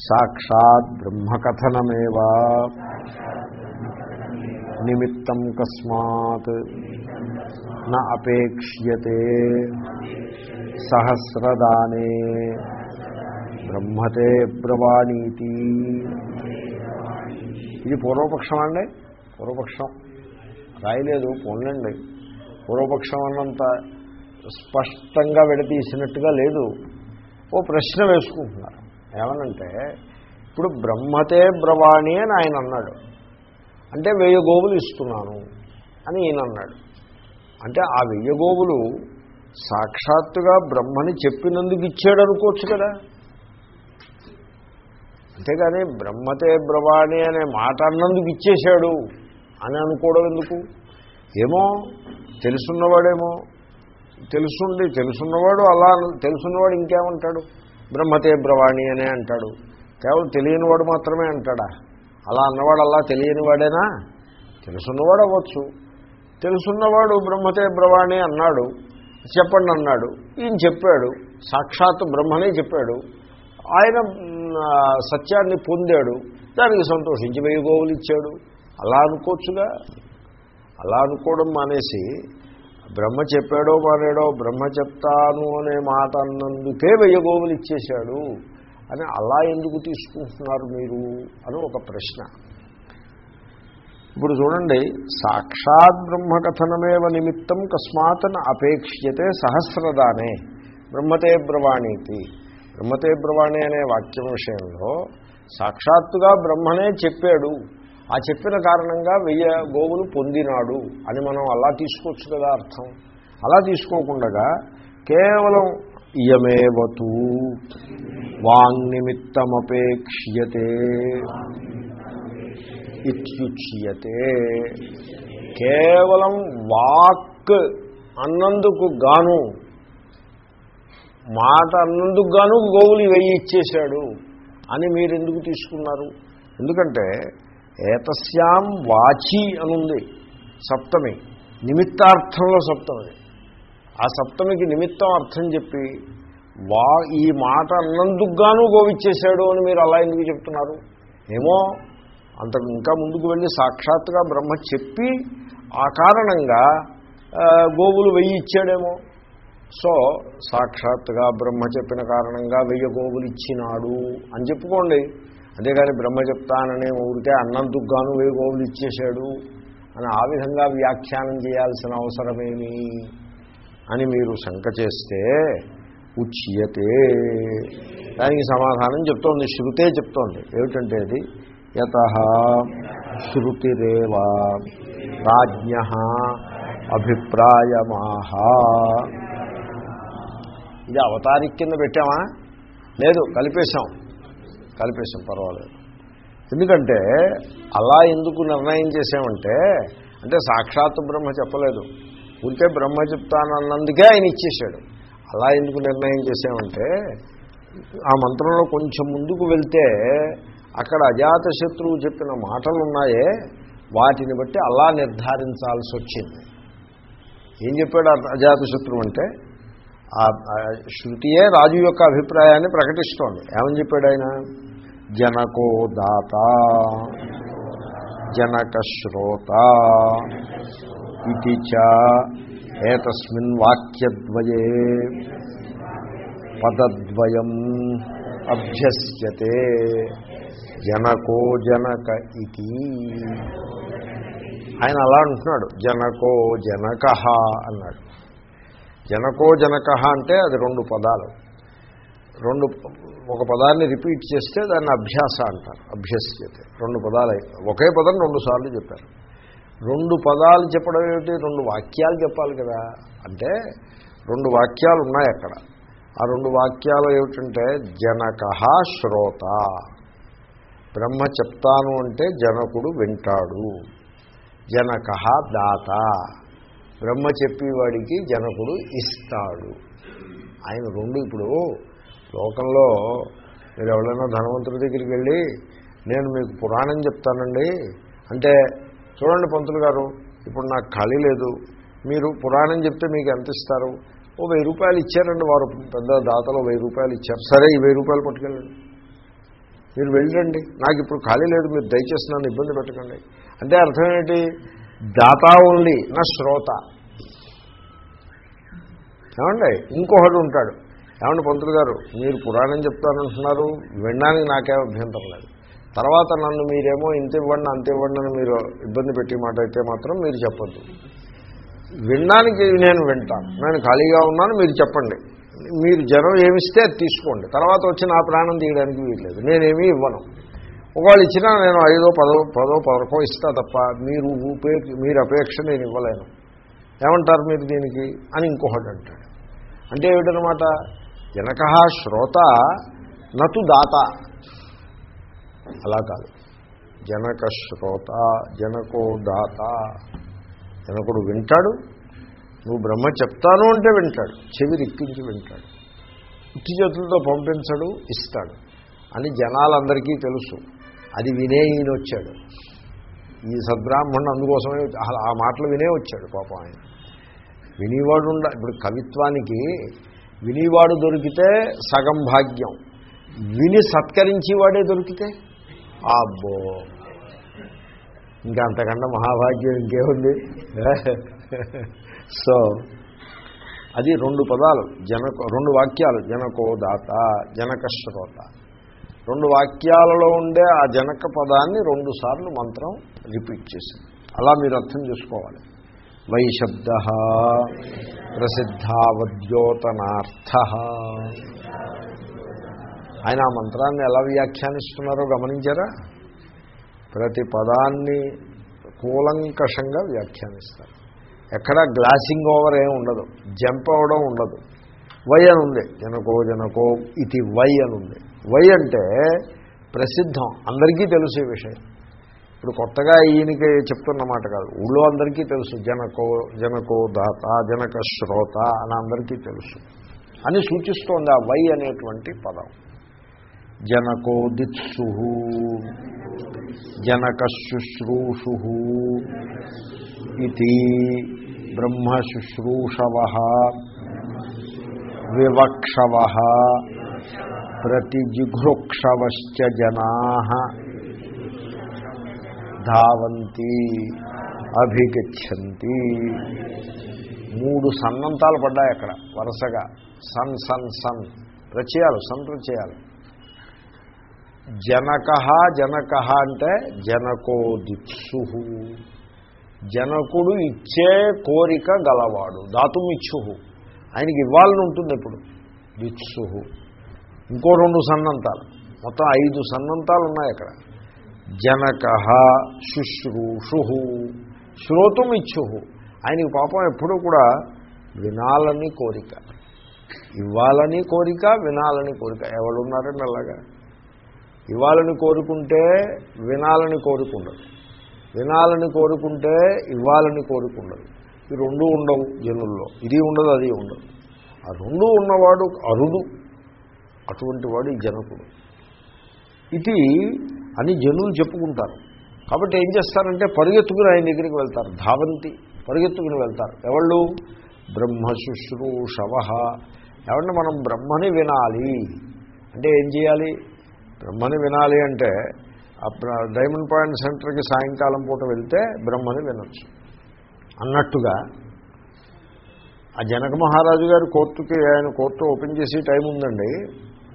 సాక్షాత్ బ్రహ్మకథనమేవా. నిమిత్తం కస్మాత్ న అపేక్ష్యతే. సహస్రదానే. బ్రహ్మతే బ్రవాణీతి. ఇది పూర్వపక్షం అండి? పూర్వపక్షం. రాయలేదు పొందండి పూర్వపక్షం అన్నంత స్పష్టంగా విడతీసినట్టుగా లేదు. ఓ ప్రశ్న వేసుకుంటున్నారు. ఏమనంటే ఇప్పుడు బ్రహ్మతే బ్రవాణి అని ఆయన అన్నాడు. అంటే వెయ్యి గోవులు ఇస్తున్నాను అని ఈయన అన్నాడు. అంటే ఆ వెయ్యి గోవులు సాక్షాత్తుగా బ్రహ్మని చెప్పినందుకు ఇచ్చాడు అనుకోవచ్చు కదా. అంతేగాని బ్రహ్మతే బ్రవాణి అనే మాట అన్నందుకు ఇచ్చేశాడు అని అనుకోవడం ఎందుకు? ఏమో తెలుసున్నవాడేమో. తెలుసుండి తెలుసున్నవాడు అలా తెలుసున్నవాడు ఇంకేమంటాడు? బ్రహ్మతే బ్రవాణి అనే అంటాడు. కేవలం తెలియనివాడు మాత్రమే అంటాడా? అలా అన్నవాడు అలా తెలియనివాడేనా? తెలుసున్నవాడు అవ్వచ్చు. తెలుసున్నవాడు బ్రహ్మతే బ్రవాణి అన్నాడు. చెప్పండి అన్నాడు. ఈయన చెప్పాడు. సాక్షాత్ బ్రహ్మనే చెప్పాడు. ఆయన సత్యాన్ని పొందాడు. దానికి సంతోషించి వెయ్యి గోవులు ఇచ్చాడు. అలా అనుకోవచ్చుగా. అలా అనుకోవడం మానేసి బ్రహ్మ చెప్పాడో మానేడో బ్రహ్మ చెప్తాను అనే మాట అన్నందుకే వెయ్యగోవులు ఇచ్చేశాడు అని అలా ఎందుకు తీసుకుంటున్నారు మీరు అని ఒక ప్రశ్న. ఇప్పుడు చూడండి సాక్షాత్ బ్రహ్మకథనమేవ నిమిత్తం కస్మాత్ అపేక్ష్యతే సహస్రదానే బ్రహ్మతే బ్రవాణీతి. బ్రహ్మతే బ్రవాణి అనే వాక్యం విషయంలో సాక్షాత్తుగా బ్రహ్మనే చెప్పాడు. ఆ చెప్పిన కారణంగా వెయ్యి గోవులు పొందినాడు అని మనం అలా తీసుకోవచ్చు కదా అర్థం. అలా తీసుకోకుండా కేవలం ఇయమేవతూ వాంగ్నిమిత్తమపేక్ష్యతే ఇత్యుచ్యతే. కేవలం వాక్ అన్నందుకు గాను మాట అన్నందుకు గాను గోవులు వెయ్యి ఇచ్చేశాడు అని మీరు ఎందుకు తీసుకున్నారు? ఎందుకంటే ఏతస్యాం వాచి అనుంది. సప్తమి. నిమిత్తార్థంలో సప్తమి. ఆ సప్తమికి నిమిత్తం అర్థం చెప్పి వా ఈ మాట అన్నందుకుగాను గోవిచ్చేశాడు అని మీరు అలా ఎందుకు చెప్తున్నారు? ఏమో అంతకు ఇంకా ముందుకు వెళ్ళి సాక్షాత్తుగా బ్రహ్మ చెప్పి ఆ కారణంగా గోవులు వెయ్యి ఇచ్చాడేమో. సో సాక్షాత్తుగా బ్రహ్మ చెప్పిన కారణంగా వెయ్యి గోవులు ఇచ్చినాడు అని చెప్పుకోండి. అంతేగాని బ్రహ్మ చెప్తానని ఊరికే అన్నందుకు గాను వేగోవులు ఇచ్చేశాడు అని ఆ విధంగా వ్యాఖ్యానం చేయాల్సిన అవసరమేమి అని మీరు శంక చేస్తే ఉచ్యతే. దానికి సమాధానం చెప్తోంది శృతే చెప్తోంది. ఏమిటంటే అది? యత శృతిరేవా రాజ్ఞ అభిప్రాయమాహ ఇది అవతారిక కింద పెట్టామా? లేదు కలిపేశాం. కలిపేసాం పర్వాలేదు. ఎందుకంటే అలా ఎందుకు నిర్ణయం చేసామంటే అంటే సాక్షాత్ బ్రహ్మ చెప్పలేదు. ఉంటే బ్రహ్మ చెప్తానన్నందుకే ఆయన ఇచ్చేశాడు. అలా ఎందుకు నిర్ణయం చేసామంటే ఆ మంత్రంలో కొంచెం ముందుకు వెళ్తే అక్కడ అజాతశత్రువు చెప్పిన మాటలు ఉన్నాయే వాటిని బట్టి అలా నిర్ధారించాల్సి వచ్చింది ఏం చెప్పాడు అజాతశత్రువు అంటే శృతియే రాజు యొక్క అభిప్రాయాన్ని ప్రకటిస్తోంది. ఏమని చెప్పాడు ఆయన? జనకో దాత జనక శ్రోత ఇది చ ఏతస్మిన్ వాక్యద్వయే పదద్వయం అభ్యస్యతే జనకో జనక ఇది ఆయన అలా అంటున్నాడు జనకో జనక అన్నాడు. జనకో జనక అంటే అది రెండు పదాలు. రెండు ఒక పదాన్ని రిపీట్ చేస్తే దాన్ని అభ్యాస అంటారు అభ్యస్యతే. రెండు పదాలు ఒకే పదం రెండు సార్లు చెప్పారు. రెండు పదాలు చెప్పడం ఏమిటి? రెండు వాక్యాలు చెప్పాలి కదా. అంటే రెండు వాక్యాలు ఉన్నాయి అక్కడ. ఆ రెండు వాక్యాలు ఏమిటంటే జనక శ్రోత. బ్రహ్మ చెప్తాను అంటే జనకుడు వింటాడు. జనక దాత. బ్రహ్మ చెప్పేవాడికి జనకుడు ఇస్తాడు. ఆయన రెండు ఇప్పుడు లోకంలో మీరు ఎవరైనా ధనవంతుడి దగ్గరికి వెళ్ళి నేను మీకు పురాణం చెప్తానండి. అంటే చూడండి పంతులు గారు ఇప్పుడు నాకు ఖాళీ లేదు. మీరు పురాణం చెప్తే మీకు ఎంత ఇస్తారు? ఓ వెయ్యి రూపాయలు ఇచ్చారండి వారు. పెద్ద దాతలో వెయ్యి రూపాయలు ఇచ్చారు. సరే ఈ వెయ్యి రూపాయలు పట్టుకెళ్ళండి. మీరు వెళ్ళండి నాకు ఇప్పుడు ఖాళీ లేదు. మీరు దయచేసి నన్ను ఇబ్బంది పెట్టకండి. అంటే అర్థం ఏంటి? దాత ఓన్లీ నా శ్రోత. ఏమండి? ఇంకొకడు ఉంటాడు. ఏమండి పంతులు గారు? మీరు పురాణం చెప్తానంటున్నారు వినడానికి నాకే అభ్యంతరం లేదు. తర్వాత నన్ను మీరేమో ఇంత ఇవ్వండి అంత ఇవ్వండి అని మీరు ఇబ్బంది పెట్టే మాట అయితే మాత్రం మీరు చెప్పొద్దు. వినడానికి నేను వింటాను. నేను ఖాళీగా ఉన్నాను మీరు చెప్పండి. మీరు జనం ఏమిస్తే తీసుకోండి. తర్వాత వచ్చి నా ప్రాణం తీయడానికి వీల్లేదు. నేనేమీ ఇవ్వను. ఒకవేళ ఇచ్చినా నేను ఐదో పదో పదో పదకో ఇస్తా తప్ప మీరు మీరు అపేక్ష నేను ఇవ్వలేను. ఏమంటారు మీరు దీనికి? అని ఇంకొకటి అంటాడు. అంటే ఏమిటనమాట జనక శ్రోత నతు దాత. అలా కాదు. జనక శ్రోత జనకో దాత. జనకుడు వింటాడు. నువ్వు బ్రహ్మ చెప్తాను అంటే వింటాడు. చెవి రిక్కించి వింటాడు. ఉత్తి చేతులతో పంపించడు ఇస్తాడు. అని జనాలందరికీ తెలుసు. అది వినే ఈయన వచ్చాడు. ఈ సద్బ్రాహ్మణుడు అందుకోసమే ఆ మాటలు వినే వచ్చాడు పాపం ఆయన. వినివాడు ఉండ ఇప్పుడు కవిత్వానికి వినివాడు దొరికితే సగం భాగ్యం. విని సత్కరించేవాడే దొరికితే? అబ్బో! ఇంకా అంతకన్నా మహాభాగ్యం ఇంకేముంది? సో అది రెండు పదాలు. జనక రెండు వాక్యాలు. జనకో దాత జనక శ్రోత రెండు వాక్యాలలో ఉండే ఆ జనక పదాన్ని రెండు సార్లు మంత్రం రిపీట్ చేసింది. అలా మీరు అర్థం చేసుకోవాలి. వైశబ్ద ప్రసిద్ధావద్యోతనార్థ. ఆయన ఆ మంత్రాన్ని ఎలా వ్యాఖ్యానిస్తున్నారో గమనించారా? ప్రతి పదాన్ని కూలంకషంగా వ్యాఖ్యానిస్తారు. ఎక్కడ గ్లాసింగ్ ఓవర్ ఏం ఉండదు. జంప్ అవ్వడం ఉండదు. వై అని ఉంది జనకో జనకో ఇది వై అని ఉంది వై అంటే ప్రసిద్ధం. అందరికీ తెలుసు ఈ విషయం. ఇప్పుడు కొత్తగా ఈయనకి చెప్తున్నమాట కాదు. ఊళ్ళో అందరికీ తెలుసు. జనకో జనకో దాత జనక శ్రోత అని అందరికీ తెలుసు. అని సూచిస్తోంది ఆ వై అనేటువంటి పదం. జనకో దిత్సు జనక శుశ్రూషు ఇది బ్రహ్మ శుశ్రూషవ వివక్షవ ప్రతిజిఘృక్షవశ్చ జనా ధావంతి అభిగచ్చంతి. మూడు సన్నంతాలు పడ్డాయి అక్కడ వరుసగా. సన్ సన్ సన్. ప్రచయాలు సన్ ప్రచయాలు జనక జనక అంటే జనకో దిత్సు జనకుడు ఇచ్చే కోరిక గలవాడు దాతుమిచ్చు ఆయనకి ఇవ్వాలని ఉంటుంది ఇప్పుడు దిత్సు. ఇంకో రెండు సన్నంతాలు. మొత్తం ఐదు సన్నంతాలు ఉన్నాయి అక్కడ. జనక శుశ్రూషు శ్రోతుమిచ్చు. ఆయనకి పాపం ఎప్పుడూ కూడా వినాలని కోరిక. ఇవ్వాలని కోరిక వినాలని కోరిక. ఎవరున్నారండి అలాగా? ఇవ్వాలని కోరుకుంటే వినాలని కోరుకుండదు. వినాలని కోరుకుంటే ఇవ్వాలని కోరుకుండదు. ఈ రెండు ఉండవు జనుల్లో. ఇది ఉండదు అది ఉండదు. ఆ రెండు ఉన్నవాడు అరుడు. అటువంటి వాడు ఈ జనకుడు. ఇది అని జనులు చెప్పుకుంటారు. కాబట్టి ఏం చేస్తారంటే పరిగెత్తుకుని ఆయన దగ్గరికి వెళ్తారు. ధావంతి పరిగెత్తుకుని వెళ్తారు. ఎవళ్ళు? బ్రహ్మ శుశ్రూషవ ఎవరిని మనం బ్రహ్మని వినాలి? అంటే ఏం చేయాలి? బ్రహ్మని వినాలి అంటే డైమండ్ పాయింట్ సెంటర్కి సాయంకాలం పూట వెళ్తే బ్రహ్మని వినొచ్చు. అన్నట్టుగా ఆ జనక మహారాజు గారి కోర్టుకి ఆయన కోర్టు ఓపెన్ చేసి టైం ఉందండి.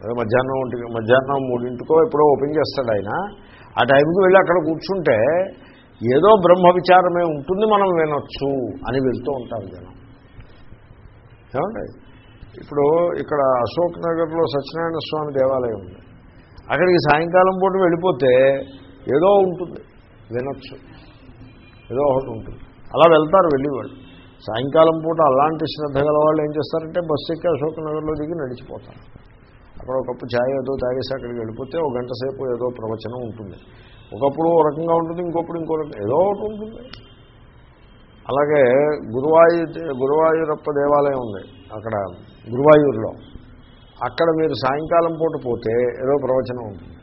అదే మధ్యాహ్నం ఒంటికి మధ్యాహ్నం మూడింటికో ఎప్పుడో ఓపెన్ చేస్తాడు ఆయన. ఆ టైంకి వెళ్ళి అక్కడ కూర్చుంటే ఏదో బ్రహ్మ విచారమే ఉంటుంది మనం వినొచ్చు అని వెళ్తూ ఉంటారు జనం. ఏమండి? ఇప్పుడు ఇక్కడ అశోక్ నగర్లో సత్యనారాయణ స్వామి దేవాలయం ఉంది. అక్కడికి సాయంకాలం పూట వెళ్ళిపోతే ఏదో ఉంటుంది వినొచ్చు. ఏదో ఒకటి ఉంటుంది. అలా వెళ్తారు వెళ్ళేవాళ్ళు. సాయంకాలం పూట అలాంటి శ్రద్ధ గల వాళ్ళు ఏం చేస్తారంటే బస్సు ఎక్కి అశోక్ నగర్లో దిగి నడిచిపోతారు. అక్కడ ఒక కప్పు ఛాయ్ ఏదో తాగేసి అక్కడికి వెళ్ళిపోతే ఒక గంట సేపు ఏదో ప్రవచనం ఉంటుంది. ఒకప్పుడు ఓ రకంగా ఉంటుంది ఇంకొప్పుడు ఇంకో రకంగా ఏదో ఒకటి ఉంటుంది. అలాగే గురువాయు గురువాయూరప్ప దేవాలయం ఉంది అక్కడ గురువాయూరులో. అక్కడ మీరు సాయంకాలం పూట పోతే ఏదో ప్రవచనం ఉంటుంది.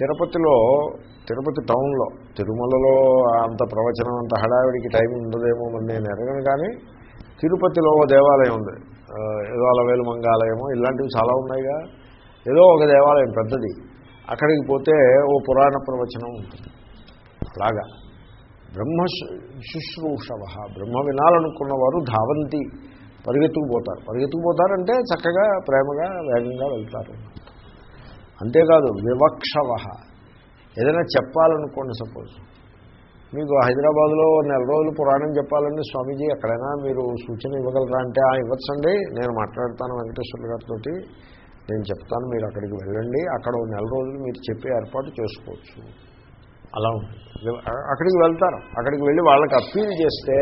తిరుపతిలో తిరుపతి టౌన్లో తిరుమలలో అంత ప్రవచనం అంత హడావిడికి టైం ఉండదేమో మరి నేను ఎరగను కానీ తిరుపతిలో ఓ దేవాలయం ఉంది. ఏదో అలవేలు మంగాలయమో ఇలాంటివి చాలా ఉన్నాయిగా. ఏదో ఒక దేవాలయం పెద్దది. అక్కడికి పోతే ఓ పురాణ ప్రవచనం ఉంటుంది. అలాగా. బ్రహ్మ శుశ్రూషవ బ్రహ్మ వినాలనుకున్నవారు ధావంతి పరిగెత్తుకుపోతారు పరిగెత్తుకుపోతారంటే చక్కగా ప్రేమగా వేగంగా వెళ్తారు. అంతేకాదు వివక్షవ ఏదైనా చెప్పాలనుకోండి సపోజ్. మీకు హైదరాబాద్లో నెల రోజులు పురాణం చెప్పాలండి స్వామీజీ ఎక్కడైనా మీరు సూచన ఇవ్వగలరా అంటే ఆ ఇవ్వచ్చండి నేను మాట్లాడతాను వెంకటేశ్వర గారితో నేను చెప్తాను మీరు అక్కడికి వెళ్ళండి అక్కడ నెల రోజులు మీరు చెప్పే ఏర్పాటు చేసుకోవచ్చు. అలా ఉంటుంది. అక్కడికి వెళ్తారు. అక్కడికి వెళ్ళి వాళ్ళకి అప్పీల్ చేస్తే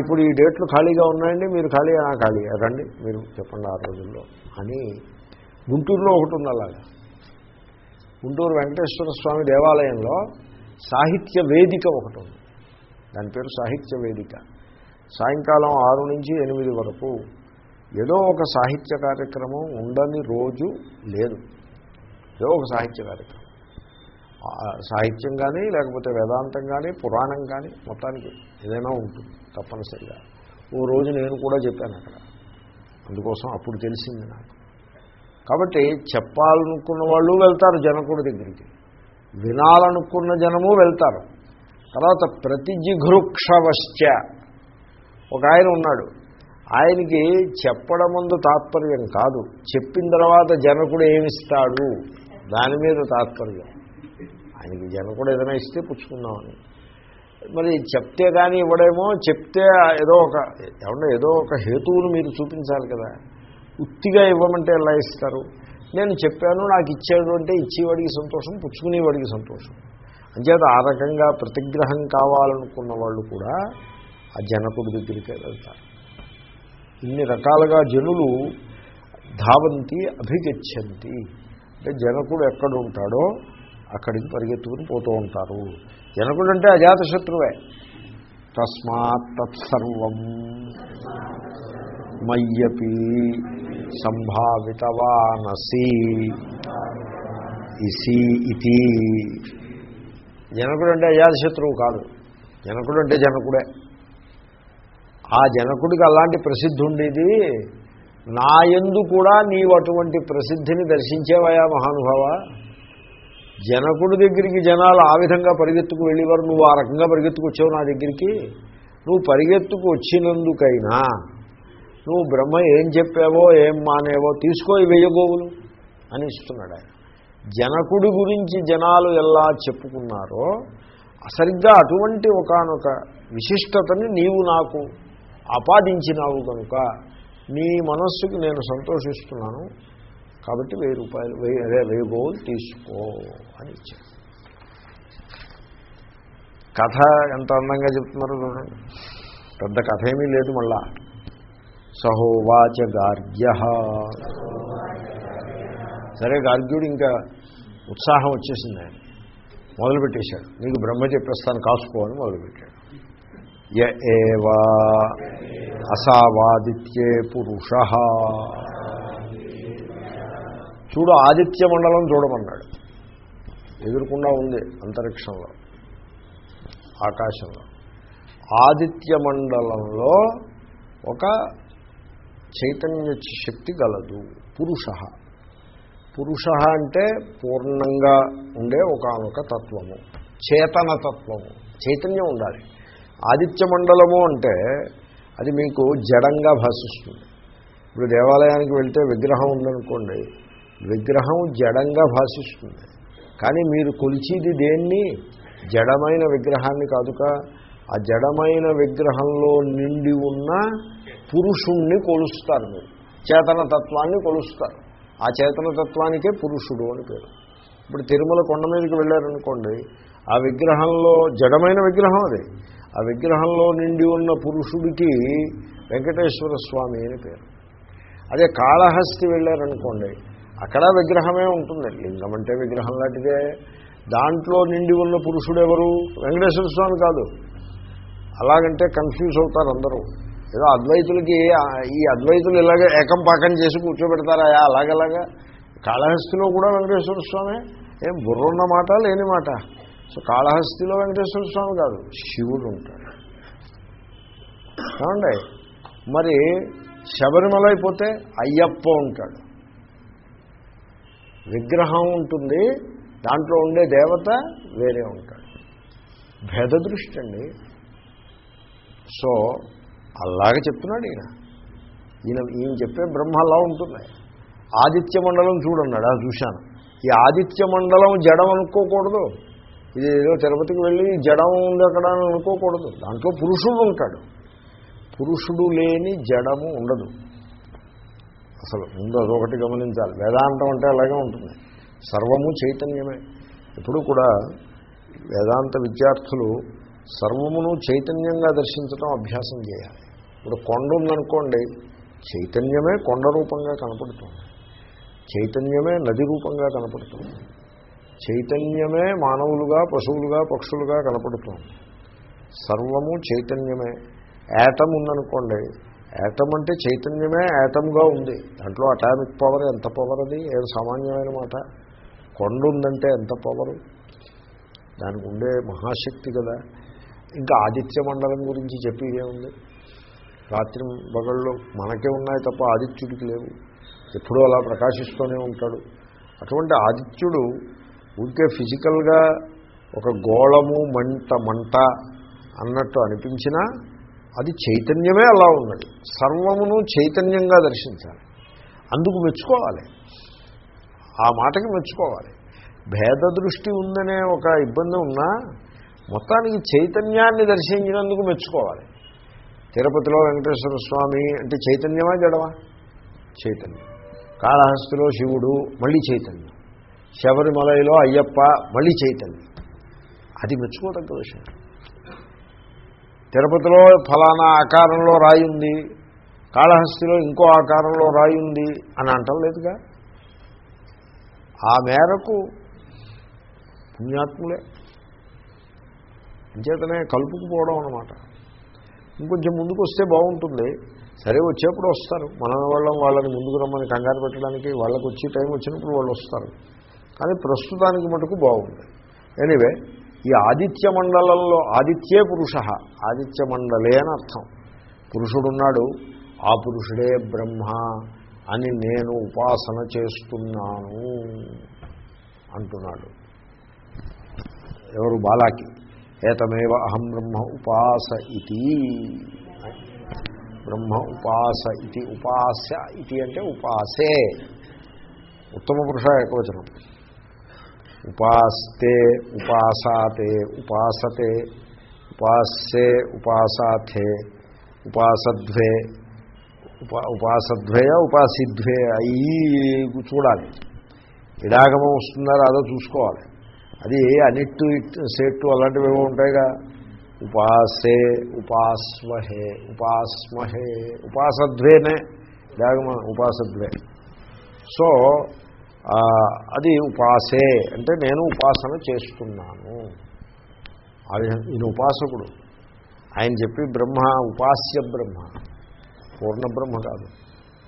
ఇప్పుడు ఈ డేట్లు ఖాళీగా ఉన్నాయండి మీరు ఖాళీ ఖాళీ రండి మీరు చెప్పండి ఆ రోజుల్లో. అని గుంటూరులో ఒకటి ఉంది అలాగా గుంటూరు వెంకటేశ్వర స్వామి దేవాలయంలో సాహిత్య వేదిక ఒకటి ఉంది. దాని పేరు సాహిత్య వేదిక. సాయంకాలం ఆరు నుంచి ఎనిమిది వరకు ఏదో ఒక సాహిత్య కార్యక్రమం ఉండని రోజు లేదు. ఏదో ఒక సాహిత్య కార్యక్రమం. సాహిత్యం కానీ లేకపోతే వేదాంతం కానీ పురాణం కానీ మొత్తానికి ఏదైనా ఉంటుంది తప్పనిసరిగా. ఓ రోజు నేను కూడా చెప్పాను అక్కడ. అందుకోసం అప్పుడు తెలిసింది నాకు. కాబట్టి చెప్పాలనుకున్న వాళ్ళు వెళ్తారు జనకుడి దగ్గరికి. వినాలనుకున్న జనము వెళ్తారు. తర్వాత ప్రతిజిఘృక్షవశ్చ ఒక ఆయన ఉన్నాడు. ఆయనకి చెప్పడం ముందు తాత్పర్యం కాదు. చెప్పిన తర్వాత జనకుడు ఏమిస్తాడు? దాని మీద తాత్పర్యం. ఆయనకి జనకుడు ఏదైనా ఇస్తే పుచ్చుకుందామని. మరి చెప్తే కానీ ఇవ్వడేమో చెప్తే ఏదో ఒక ఏమన్నా ఏదో ఒక హేతువును మీరు చూపించాలి కదా. ఉత్తిగా ఇవ్వమంటే ఎలా ఇస్తారు? నేను చెప్పాను నాకు ఇచ్చాడు అంటే ఇచ్చేవాడికి సంతోషం పుచ్చుకునేవాడికి సంతోషం. అంచేత ఆ రకంగా ప్రతిగ్రహం కావాలనుకున్న వాళ్ళు కూడా ఆ జనకుడి దగ్గరికి వెళ్తారు. ఇన్ని రకాలుగా జనులు ధావంతి అభిగచ్చంతి. అంటే జనకుడు ఎక్కడ ఉంటాడో అక్కడికి పరిగెత్తుకుని పోతూ ఉంటారు. జనకుడు అంటే అజాతశత్రువే. తస్మాత్ తత్సర్వం మయ్యపి సంభావితవానసి. ఇసి ఇతి. జనకుడు అంటే అజాతశత్రువు కాదు. జనకుడు అంటే జనకుడే. ఆ జనకుడికి అలాంటి ప్రసిద్ధి ఉండేది నా యందు కూడా నీవు అటువంటి ప్రసిద్ధిని దర్శించేవయా మహానుభావ? జనకుడి దగ్గరికి జనాలు ఆ విధంగా పరిగెత్తుకు వెళ్ళేవారు. నువ్వు ఆ రకంగా పరిగెత్తుకు వచ్చావు నా దగ్గరికి. నువ్వు పరిగెత్తుకు వచ్చినందుకైనా నువ్వు బ్రహ్మ ఏం చెప్పావో ఏం మానేవో తీసుకో వేయగోవులు అని ఇస్తున్నాడు ఆయన. జనకుడి గురించి జనాలు ఎలా చెప్పుకున్నారో సరిగ్గా అటువంటి ఒకనొక విశిష్టతని నీవు నాకు ఆపాదించినావు కనుక నీ మనస్సుకి నేను సంతోషిస్తున్నాను. కాబట్టి వెయ్యి రూపాయలు వెయ్యి అదే వెయ్యి గోవులు తీసుకో అని ఇచ్చాడు. కథ ఎంత అందంగా చెప్తున్నారో చూడండి. పెద్ద కథ ఏమీ లేదు మళ్ళా. సహోవాచ గార్గ్య సరే గార్గ్యుడు ఇంకా ఉత్సాహం వచ్చేసింది ఆయన. మొదలుపెట్టేశాడు. నీకు బ్రహ్మ చెప్పేస్తాను కాసుకో అని మొదలుపెట్టాడు. య ఏవా అసావాదిత్యే పురుష. చూడు ఆదిత్య మండలం చూడమన్నాడు. ఎదురుకుండా ఉంది అంతరిక్షంలో ఆకాశంలో. ఆదిత్య మండలంలో ఒక చైతన్య శక్తి గలదు. పురుష. పురుష అంటే పూర్ణంగా ఉండే ఒకనొక తత్వము. చేతనతత్వము. చైతన్యం ఉండాలి. ఆదిత్య మండలము అంటే అది మీకు జడంగా భాషిస్తుంది. ఇప్పుడు దేవాలయానికి వెళ్తే విగ్రహం ఉందనుకోండి. విగ్రహం జడంగా భాషిస్తుంది. కానీ మీరు కొలిచేది దేన్ని? జడమైన విగ్రహాన్ని కాదుక. ఆ జడమైన విగ్రహంలో నిండి ఉన్న పురుషుణ్ణి కొలుస్తారు మీరు. చేతన తత్వాన్ని కొలుస్తారు. ఆ చేతన తత్వానికే పురుషుడు అని పేరు. ఇప్పుడు తిరుమల కొండ మీదకి వెళ్ళారనుకోండి ఆ విగ్రహంలో జడమైన విగ్రహం అది. ఆ విగ్రహంలో నిండి ఉన్న పురుషుడికి వెంకటేశ్వర స్వామి అని పేరు. అదే కాళహస్తి వెళ్ళారనుకోండి అక్కడ విగ్రహమే ఉంటుంది. లింగం అంటే విగ్రహం లాంటిదే. దాంట్లో నిండి ఉన్న పురుషుడు ఎవరు? వెంకటేశ్వర స్వామి కాదు. అలాగంటే కన్ఫ్యూజ్ అవుతారు అందరూ. ఏదో అద్వైతులకి ఈ అద్వైతులు ఇలాగే ఏకం పాకం చేసి కూర్చోబెడతారా? అలాగలాగా. కాళహస్తిలో కూడా వెంకటేశ్వర స్వామి ఏం బుర్రున్న మాట లేని మాట. సో కాళహస్తిలో వెంకటేశ్వర స్వామి కాదు శివుడు ఉంటాడు. ఏమండి? మరి శబరిమల అయిపోతే అయ్యప్ప ఉంటాడు. విగ్రహం ఉంటుంది దాంట్లో ఉండే దేవత వేరే ఉంటాడు. భేద దృష్టి అండి. సో అలాగే చెప్తున్నాడు ఈయన. ఈయన ఈయన చెప్పే బ్రహ్మ అలా ఉంటుంది. ఆదిత్య మండలం చూడన్నాడు అది చూశాను. ఈ ఆదిత్య మండలం జడం అనుకోకూడదు. ఇది ఏదో తిరుపతికి వెళ్ళి జడం ఉంది అక్కడ అని అనుకోకూడదు. దాంట్లో పురుషుడు ఉంటాడు. పురుషుడు లేని జడము ఉండదు. అసలు ముందు అదొకటి గమనించాలి. వేదాంతం అంటే అలాగే ఉంటుంది. సర్వము చైతన్యమే. ఎప్పుడు కూడా వేదాంత విద్యార్థులు సర్వమును చైతన్యంగా దర్శించడం అభ్యాసం చేయాలి. ఇప్పుడు కొండ ఉందనుకోండి చైతన్యమే కొండ రూపంగా కనపడుతుంది. చైతన్యమే నది రూపంగా కనపడుతుంది. చైతన్యమే మానవులుగా పశువులుగా పక్షులుగా కనపడుతుంది. సర్వము చైతన్యమే. యాటం ఉందనుకోండి యాటం అంటే చైతన్యమే యాటంగా ఉంది. దాంట్లో అటామిక్ పవర్ ఎంత పవర్ అది? ఏం సామాన్యమైన మాట. కొండ ఉందంటే ఎంత పవరు? దానికి ఉండే మహాశక్తి కదా. ఇంకా ఆదిత్య మండలం గురించి చెప్పి ఉంది. రాత్రి బగళ్ళు మనకే ఉన్నాయి తప్ప ఆదిత్యుడికి లేవు. ఎప్పుడూ అలా ప్రకాశిస్తూనే ఉంటాడు. అటువంటి ఆదిత్యుడు ఊరికే ఫిజికల్గా ఒక గోళము మంట మంట అన్నట్టు అనిపించినా అది చైతన్యమే అలా ఉన్నది. సర్వమును చైతన్యంగా దర్శించాలి. అందుకు మెచ్చుకోవాలి. ఆ మాటకి మెచ్చుకోవాలి. భేద దృష్టి ఉందనే ఒక ఇబ్బంది ఉన్నా మొత్తానికి చైతన్యాన్ని దర్శించినందుకు మెచ్చుకోవాలి. తిరుపతిలో వెంకటేశ్వర స్వామి అంటే చైతన్యమా జడవా చైతన్యం. కాళహస్తిలో శివుడు మళ్ళీ చైతన్యం. శబరిమలయలో అయ్యప్ప మళ్ళీ చైతన్యం. అది మెచ్చుకోదగ్గ విషయం. తిరుపతిలో ఫలానా ఆకారంలో రాయి ఉంది కాళహస్తిలో ఇంకో ఆకారంలో రాయి ఉంది అని అంటలేదుగా ఆ మేరకు పుణ్యాత్ములే. అంచేతనే కలుపుకుపోవడం అనమాట ఇంకొంచెం ముందుకు వస్తే బాగుంటుంది. సరే వచ్చేప్పుడు వస్తారు. మన వాళ్ళం వాళ్ళని ముందుకు రమ్మని కంగారు పెట్టడానికి వాళ్ళకి వచ్చి టైం వచ్చినప్పుడు వాళ్ళు వస్తారు. కానీ ప్రస్తుతానికి మటుకు బాగుంది. ఎనీవే ఈ ఆదిత్య మండలంలో ఆదిత్యే పురుష ఆదిత్య మండలే అని అర్థం. పురుషుడున్నాడు ఆ పురుషుడే బ్రహ్మ అని నేను ఉపాసన చేస్తున్నాను అంటున్నాడు. ఎవరు? బాలాకి. ఏతమేవ అహం బ్రహ్మ ఉపాస ఇది బ్రహ్మ ఉపాస ఇది ఉపాస్య ఇది అంటే ఉపాసే. ఉత్తమ పురుష ఏకవచనం. ఉపాస్తే ఉపాసాతే ఉపాసతే ఉపాస్యే ఉపాసాథే ఉపాసద్వే ఉపా ఉపాసద్వయ ఉపాసిద్వే అయ్యి చూడాలి. ఇడాగమం వస్తుందా రాదో చూసుకోవాలి. అది అనిట్టు ఇట్టు సెట్టు అలాంటివి ఏమో ఉంటాయిగా. ఉపాసే ఉపాస్మహే ఉపాస్మహే ఉపాసద్వేనే ఇడాగమ ఉపాసద్వే. సో అది ఉపాసే అంటే నేను ఉపాసన చేస్తున్నాను. ఈయన ఉపాసకుడు. ఆయన చెప్పి బ్రహ్మ ఉపాస్య బ్రహ్మ. పూర్ణ బ్రహ్మ కాదు.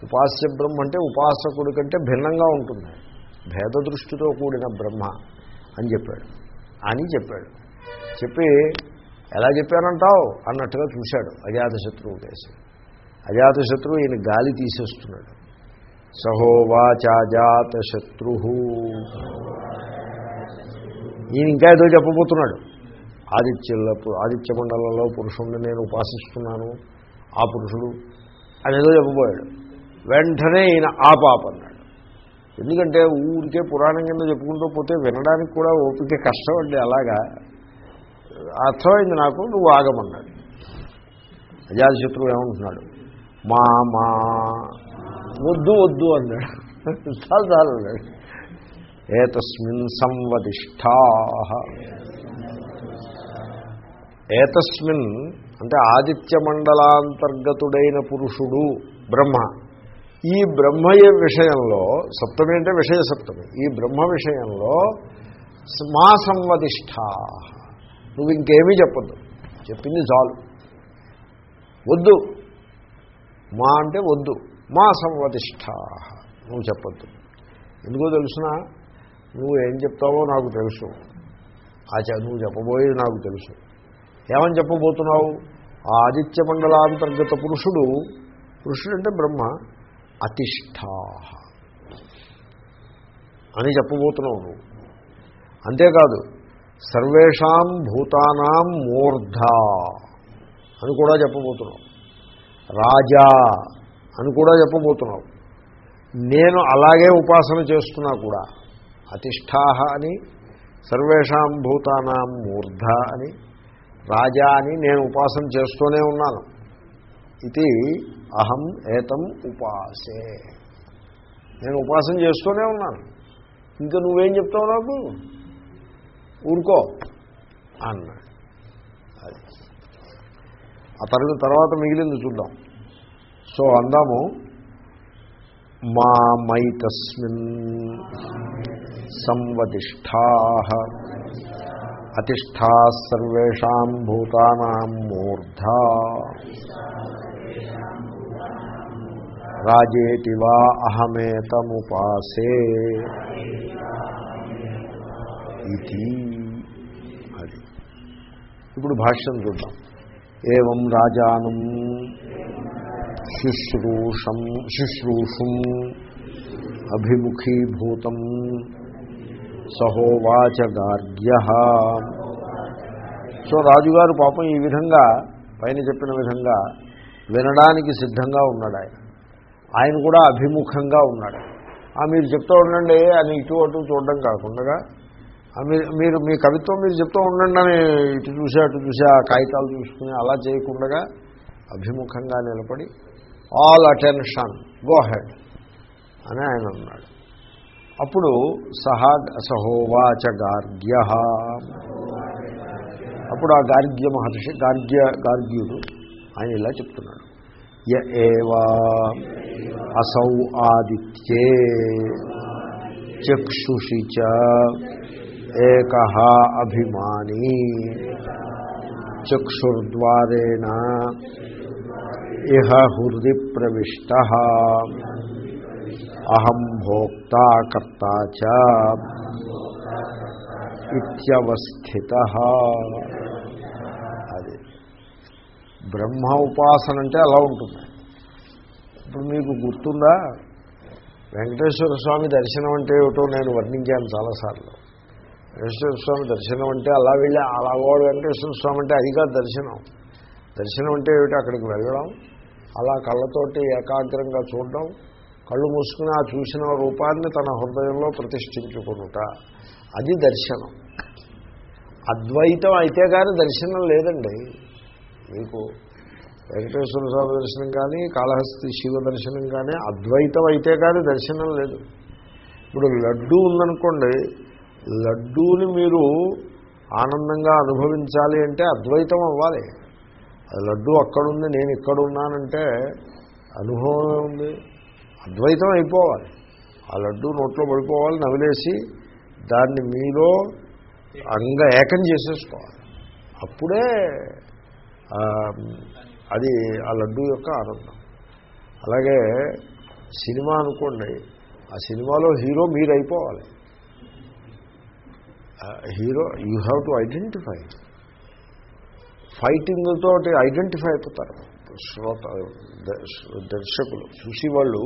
ఉపాస్య బ్రహ్మ అంటే ఉపాసకుడి కంటే భిన్నంగా ఉంటుంది. భేద దృష్టితో కూడిన బ్రహ్మ. అని చెప్పాడు. అని చెప్పాడు. చెప్పి ఎలా చెప్పానంటావు? అన్నట్టుగా చూశాడు అజాతశత్రువు కేసి. అజాతశత్రువు ఈయన గాలి తీసేస్తున్నాడు. సహోవాచాజాతశత్రు ఈయన ఇంకా ఏదో చెప్పబోతున్నాడు. ఆదిత్యుల ఆదిత్య మండలంలో పురుషుణ్ణి నేను ఉపాసిస్తున్నాను. ఆ పురుషుడు అని ఏదో చెప్పబోయాడు. వెంటనే ఈయన ఆపాపన్నాడు. ఎందుకంటే ఊరికే పురాణం కింద చెప్పుకుంటూ పోతే వినడానికి కూడా ఓపిక కష్టం అండి అలాగా. అర్థమైంది నాకు నువ్వు ఆగమన్నాడు. అజాతశత్రువు ఏమంటున్నాడు? మా మా వద్దు వద్దు అన్నాడు. చాలు చాలు అన్నాడు. ఏతస్మిన్ సంవధిష్టా ఏతస్మిన్ అంటే ఆదిత్య మండలాంతర్గతుడైన పురుషుడు బ్రహ్మ. ఈ బ్రహ్మయ విషయంలో సప్తమి అంటే విషయ సప్తమి ఈ బ్రహ్మ విషయంలో మా సంవదిష్ట. నువ్వు ఇంకేమీ చెప్పద్దు. చెప్పింది చాలు. వద్దు. మా అంటే వద్దు. మా సంవదిష్ట. నువ్వు చెప్పద్దు. ఎందుకో తెలుసిన? నువ్వు ఏం చెప్తావో నాకు తెలుసు. ఆ నువ్వు చెప్పబోయేది నాకు తెలుసు. ఏమని చెప్పబోతున్నావు? ఆ ఆదిత్య మండలాంతర్గత పురుషుడు. పురుషుడు అంటే బ్రహ్మ. అతిష్ఠా అని చెప్పబోతున్నావు నువ్వు. అంతేకాదు సర్వేషాం భూతానాం మూర్ధ అని కూడా చెప్పబోతున్నావు. రాజా అని కూడా చెప్పబోతున్నావు. నేను అలాగే ఉపాసన చేస్తున్నా కూడా అతిష్టాహ అని సర్వేషాం భూతానాం మూర్ధ అని రాజా అని నేను ఉపాసన చేస్తూనే ఉన్నాను. ఇది అహం ఏతం ఉపాసే. నేను ఉపాసన చేస్తూనే ఉన్నాను. ఇంకా నువ్వేం చెప్తావు నాకు? ఊరుకో అన్నాడు. అది. ఆ తర్వాత తర్వాత మిగిలింది చూద్దాం. సో అందాము. మా మైతస్మిన్ సంవతిష్టా అతిష్టా సర్వేషాం భూతానాం మూర్ధ. రాజేటి వా అహమేతముపాసే. ఇది అది. ఇప్పుడు భాష్యం చూద్దాం. ఏం రాజానం శుశ్రూషం శుశ్రూషం అభిముఖీభూతం సహోవాచ గార్గ్య సో రాజుగారు పాపం ఈ విధంగా పైన చెప్పిన విధంగా వినడానికి సిద్ధంగా ఉన్నాడు ఆయన. ఆయన కూడా అభిముఖంగా ఉన్నాడు. ఆ మీరు చెప్తూ ఉండండి అని ఇటు అటు చూడడం కాకుండా మీరు మీరు మీ కవిత్వం మీరు చెప్తూ ఉండండి అని ఇటు చూసి అటు చూసి ఆ కాగితాలు చూసుకుని అలా చేయకుండా అభిముఖంగా నిలబడి ఆల్ అటెన్షన్ గో హెడ్ అని ఆయన అన్నాడు. అప్పుడు సహా సహోవాచ గార్గ్య అప్పుడు ఆ గార్గ్య మహర్షి గార్గ్య గార్గ్యుడు ఆయన ఇలా చెప్తున్నాడు. య ఏవా అసౌ ఆదిత్యే చక్షుషి చ ఏక అభిమానీ చక్షుర్ద్వారేణ ఇహ హృది ప్రవిష్ట అహం భోక్తా కర్తా ఇత్యవస్థిత బ్రహ్మ ఉపాసన అంటే అలా ఉంటుంది. ఇప్పుడు మీకు గుర్తుందా? వెంకటేశ్వర స్వామి దర్శనం అంటే ఏమిటో నేను వర్ణించాను చాలాసార్లు. వెంకటేశ్వర స్వామి దర్శనం అంటే అలా వెళ్ళి అలా వాడు వెంకటేశ్వర స్వామి అంటే అది కాదు దర్శనం. దర్శనం అంటే ఏమిటి? అక్కడికి వెళ్ళడం అలా కళ్ళతోటి ఏకాగ్రంగా చూడడం కళ్ళు మూసుకుని ఆ చూసిన రూపాన్ని తన హృదయంలో ప్రతిష్ఠించుకునుట. అది దర్శనం. అద్వైతం అయితే కానీ దర్శనం లేదండి. మీకు వెంకటేశ్వర స్వామి దర్శనం కానీ కాళహస్తి శివ దర్శనం కానీ అద్వైతం అయితే కానీ దర్శనం లేదు. ఇప్పుడు లడ్డూ ఉందనుకోండి లడ్డూని మీరు ఆనందంగా అనుభవించాలి అంటే అద్వైతం అవ్వాలి. లడ్డు లడ్డూ అక్కడుంది నేను ఇక్కడున్నానంటే అనుభవం ఉంది. అద్వైతం అయిపోవాలి. ఆ లడ్డూ నోట్లో పడిపోవాలి నవిలేసి దాన్ని మీలో అంగ ఏకం చేసేసుకోవాలి. అప్పుడే అది ఆ లడ్డూ యొక్క ఆనందం. అలాగే సినిమా అనుకోండి ఆ సినిమాలో హీరో మీరు అయిపోవాలి hero you have to identify. Fighting తోటి ఐడెంటిఫై అయిపోతారు. శ్రోత దర్శకులు చూసి వాళ్ళు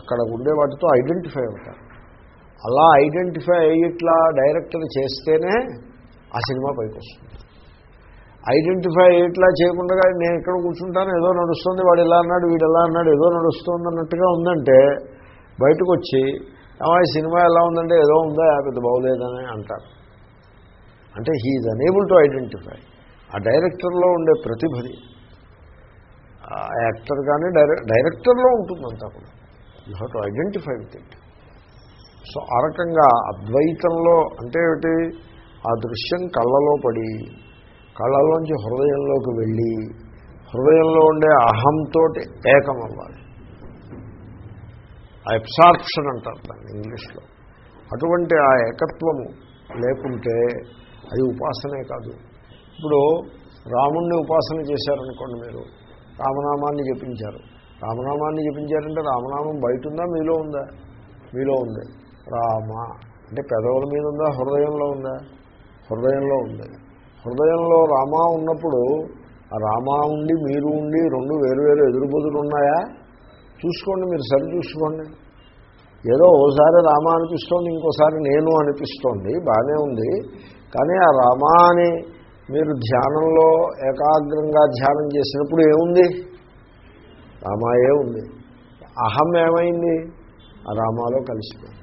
అక్కడ ఉండే వాటితో ఐడెంటిఫై అవుతారు. అలా ఐడెంటిఫై అయ్యిట్లా డైరెక్టర్ చేస్తేనే ఆ సినిమా పైకి వస్తుంది ఐడెంటిఫై అయ్యేట్లా చేయకుండా నేను ఇక్కడ కూర్చుంటాను ఏదో నడుస్తుంది వాడు ఇలా అన్నాడు వీడు ఎలా అన్నాడు ఏదో నడుస్తుంది అన్నట్టుగా ఉందంటే బయటకు వచ్చి సినిమా ఎలా ఉందంటే ఏదో ఉందా? పెద్ద బాగోలేదని అంటారు. అంటే హీఈ్ అనేబుల్ టు ఐడెంటిఫై ఆ డైరెక్టర్లో ఉండే ప్రతిభది ఆ యాక్టర్ కానీ డైరెక్ట్ డైరెక్టర్లో ఉంటుందంతా కూడా. You have to identify with it so ఆ రకంగా అద్వైతంలో అంటే ఏమిటి? ఆ దృశ్యం కళ్ళలో పడి కళ్ళలోంచి హృదయంలోకి వెళ్ళి హృదయంలో ఉండే అహంతో ఏకం అవ్వాలి. ఆ ఎబ్సార్ప్షన్ అంటారు దాన్ని ఇంగ్లీష్లో. అటువంటి ఆ ఏకత్వము లేకుంటే అది ఉపాసనే కాదు. ఇప్పుడు రాముణ్ణి ఉపాసన చేశారనుకోండి మీరు రామనామాన్ని జపించారు. రామనామాన్ని జపించారంటే రామనామం బయట ఉందా మీలో ఉందా? మీలో ఉంది. రామ అంటే పెదవుల మీద ఉందా హృదయంలో ఉందా? హృదయంలో ఉంది. హృదయంలో రామ ఉన్నప్పుడు ఆ రామ ఉండి మీరు ఉండి రెండు వేరు వేరు ఎదురుబొదులు ఉన్నాయా? చూసుకోండి మీరు సరి చూసుకోండి. ఏదో ఓసారి రామ అనిపిస్తోంది ఇంకోసారి నేను అనిపిస్తోంది బాగానే ఉంది. కానీ ఆ రామ అని మీరు ధ్యానంలో ఏకాగ్రంగా ధ్యానం చేసినప్పుడు ఏముంది? రామాయే ఉంది? అహం ఏమైంది? ఆ రామాలో కలిసిపోయింది.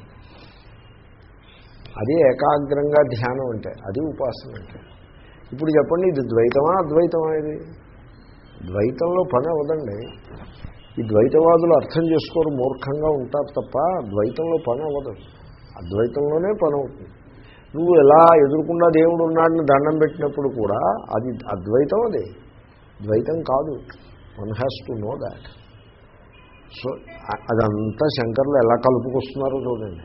అది ఏకాగ్రంగా ధ్యానం అంటే అది ఉపాసన అంటే. ఇప్పుడు చెప్పండి ఇది ద్వైతమా అద్వైతమా ఇది? ద్వైతంలో పని అవ్వదండి. ఈ ద్వైతవాదులు అర్థం చేసుకోరు మూర్ఖంగా ఉంటారు తప్ప ద్వైతంలో పని అవ్వదు. అద్వైతంలోనే పని అవుతుంది. నువ్వు ఎలా ఎదుర్కొన్నా దేవుడు ఉన్నాడని దండం పెట్టినప్పుడు కూడా అది అద్వైతం అది. ద్వైతం కాదు. One has to know that so అదంతా శంకర్లు ఎలా కలుపుకొస్తున్నారో చూడండి.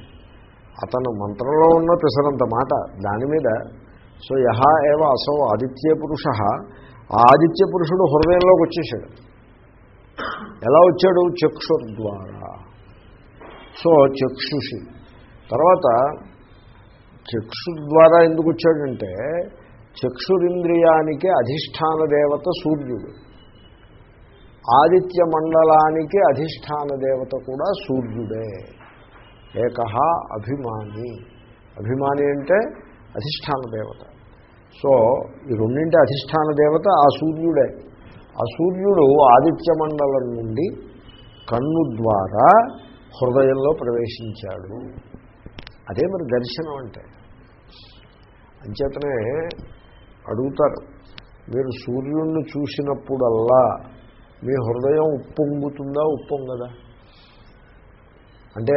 అతను మంత్రంలో ఉన్న పిసరంత మాట దాని మీద సో యహ ఏవ అసౌ ఆదిత్య పురుష. ఆ ఆదిత్య పురుషుడు హృదయంలోకి వచ్చేసాడు ఎలా వచ్చాడు? చక్షుర్ ద్వారా సో చక్షుషి. తర్వాత చక్షు ద్వారా ఎందుకు వచ్చాడంటే చక్షురింద్రియానికి అధిష్టాన దేవత సూర్యుడు. ఆదిత్య మండలానికి అధిష్టాన దేవత కూడా సూర్యుడే. ఏక అభిమాని. అభిమాని అంటే అధిష్టాన దేవత. సో ఈ రెండింటి అధిష్టాన దేవత ఆ సూర్యుడే. ఆ సూర్యుడు ఆదిత్య మండలం నుండి కన్ను ద్వారా హృదయంలో ప్రవేశించాడు. అదే మరి దర్శనం అంటే. అంచేతనే అడుగుతారు మీరు సూర్యుడిని చూసినప్పుడల్లా మీ హృదయం ఉప్పొంగుతుందా ఉప్పొంగదా? అంటే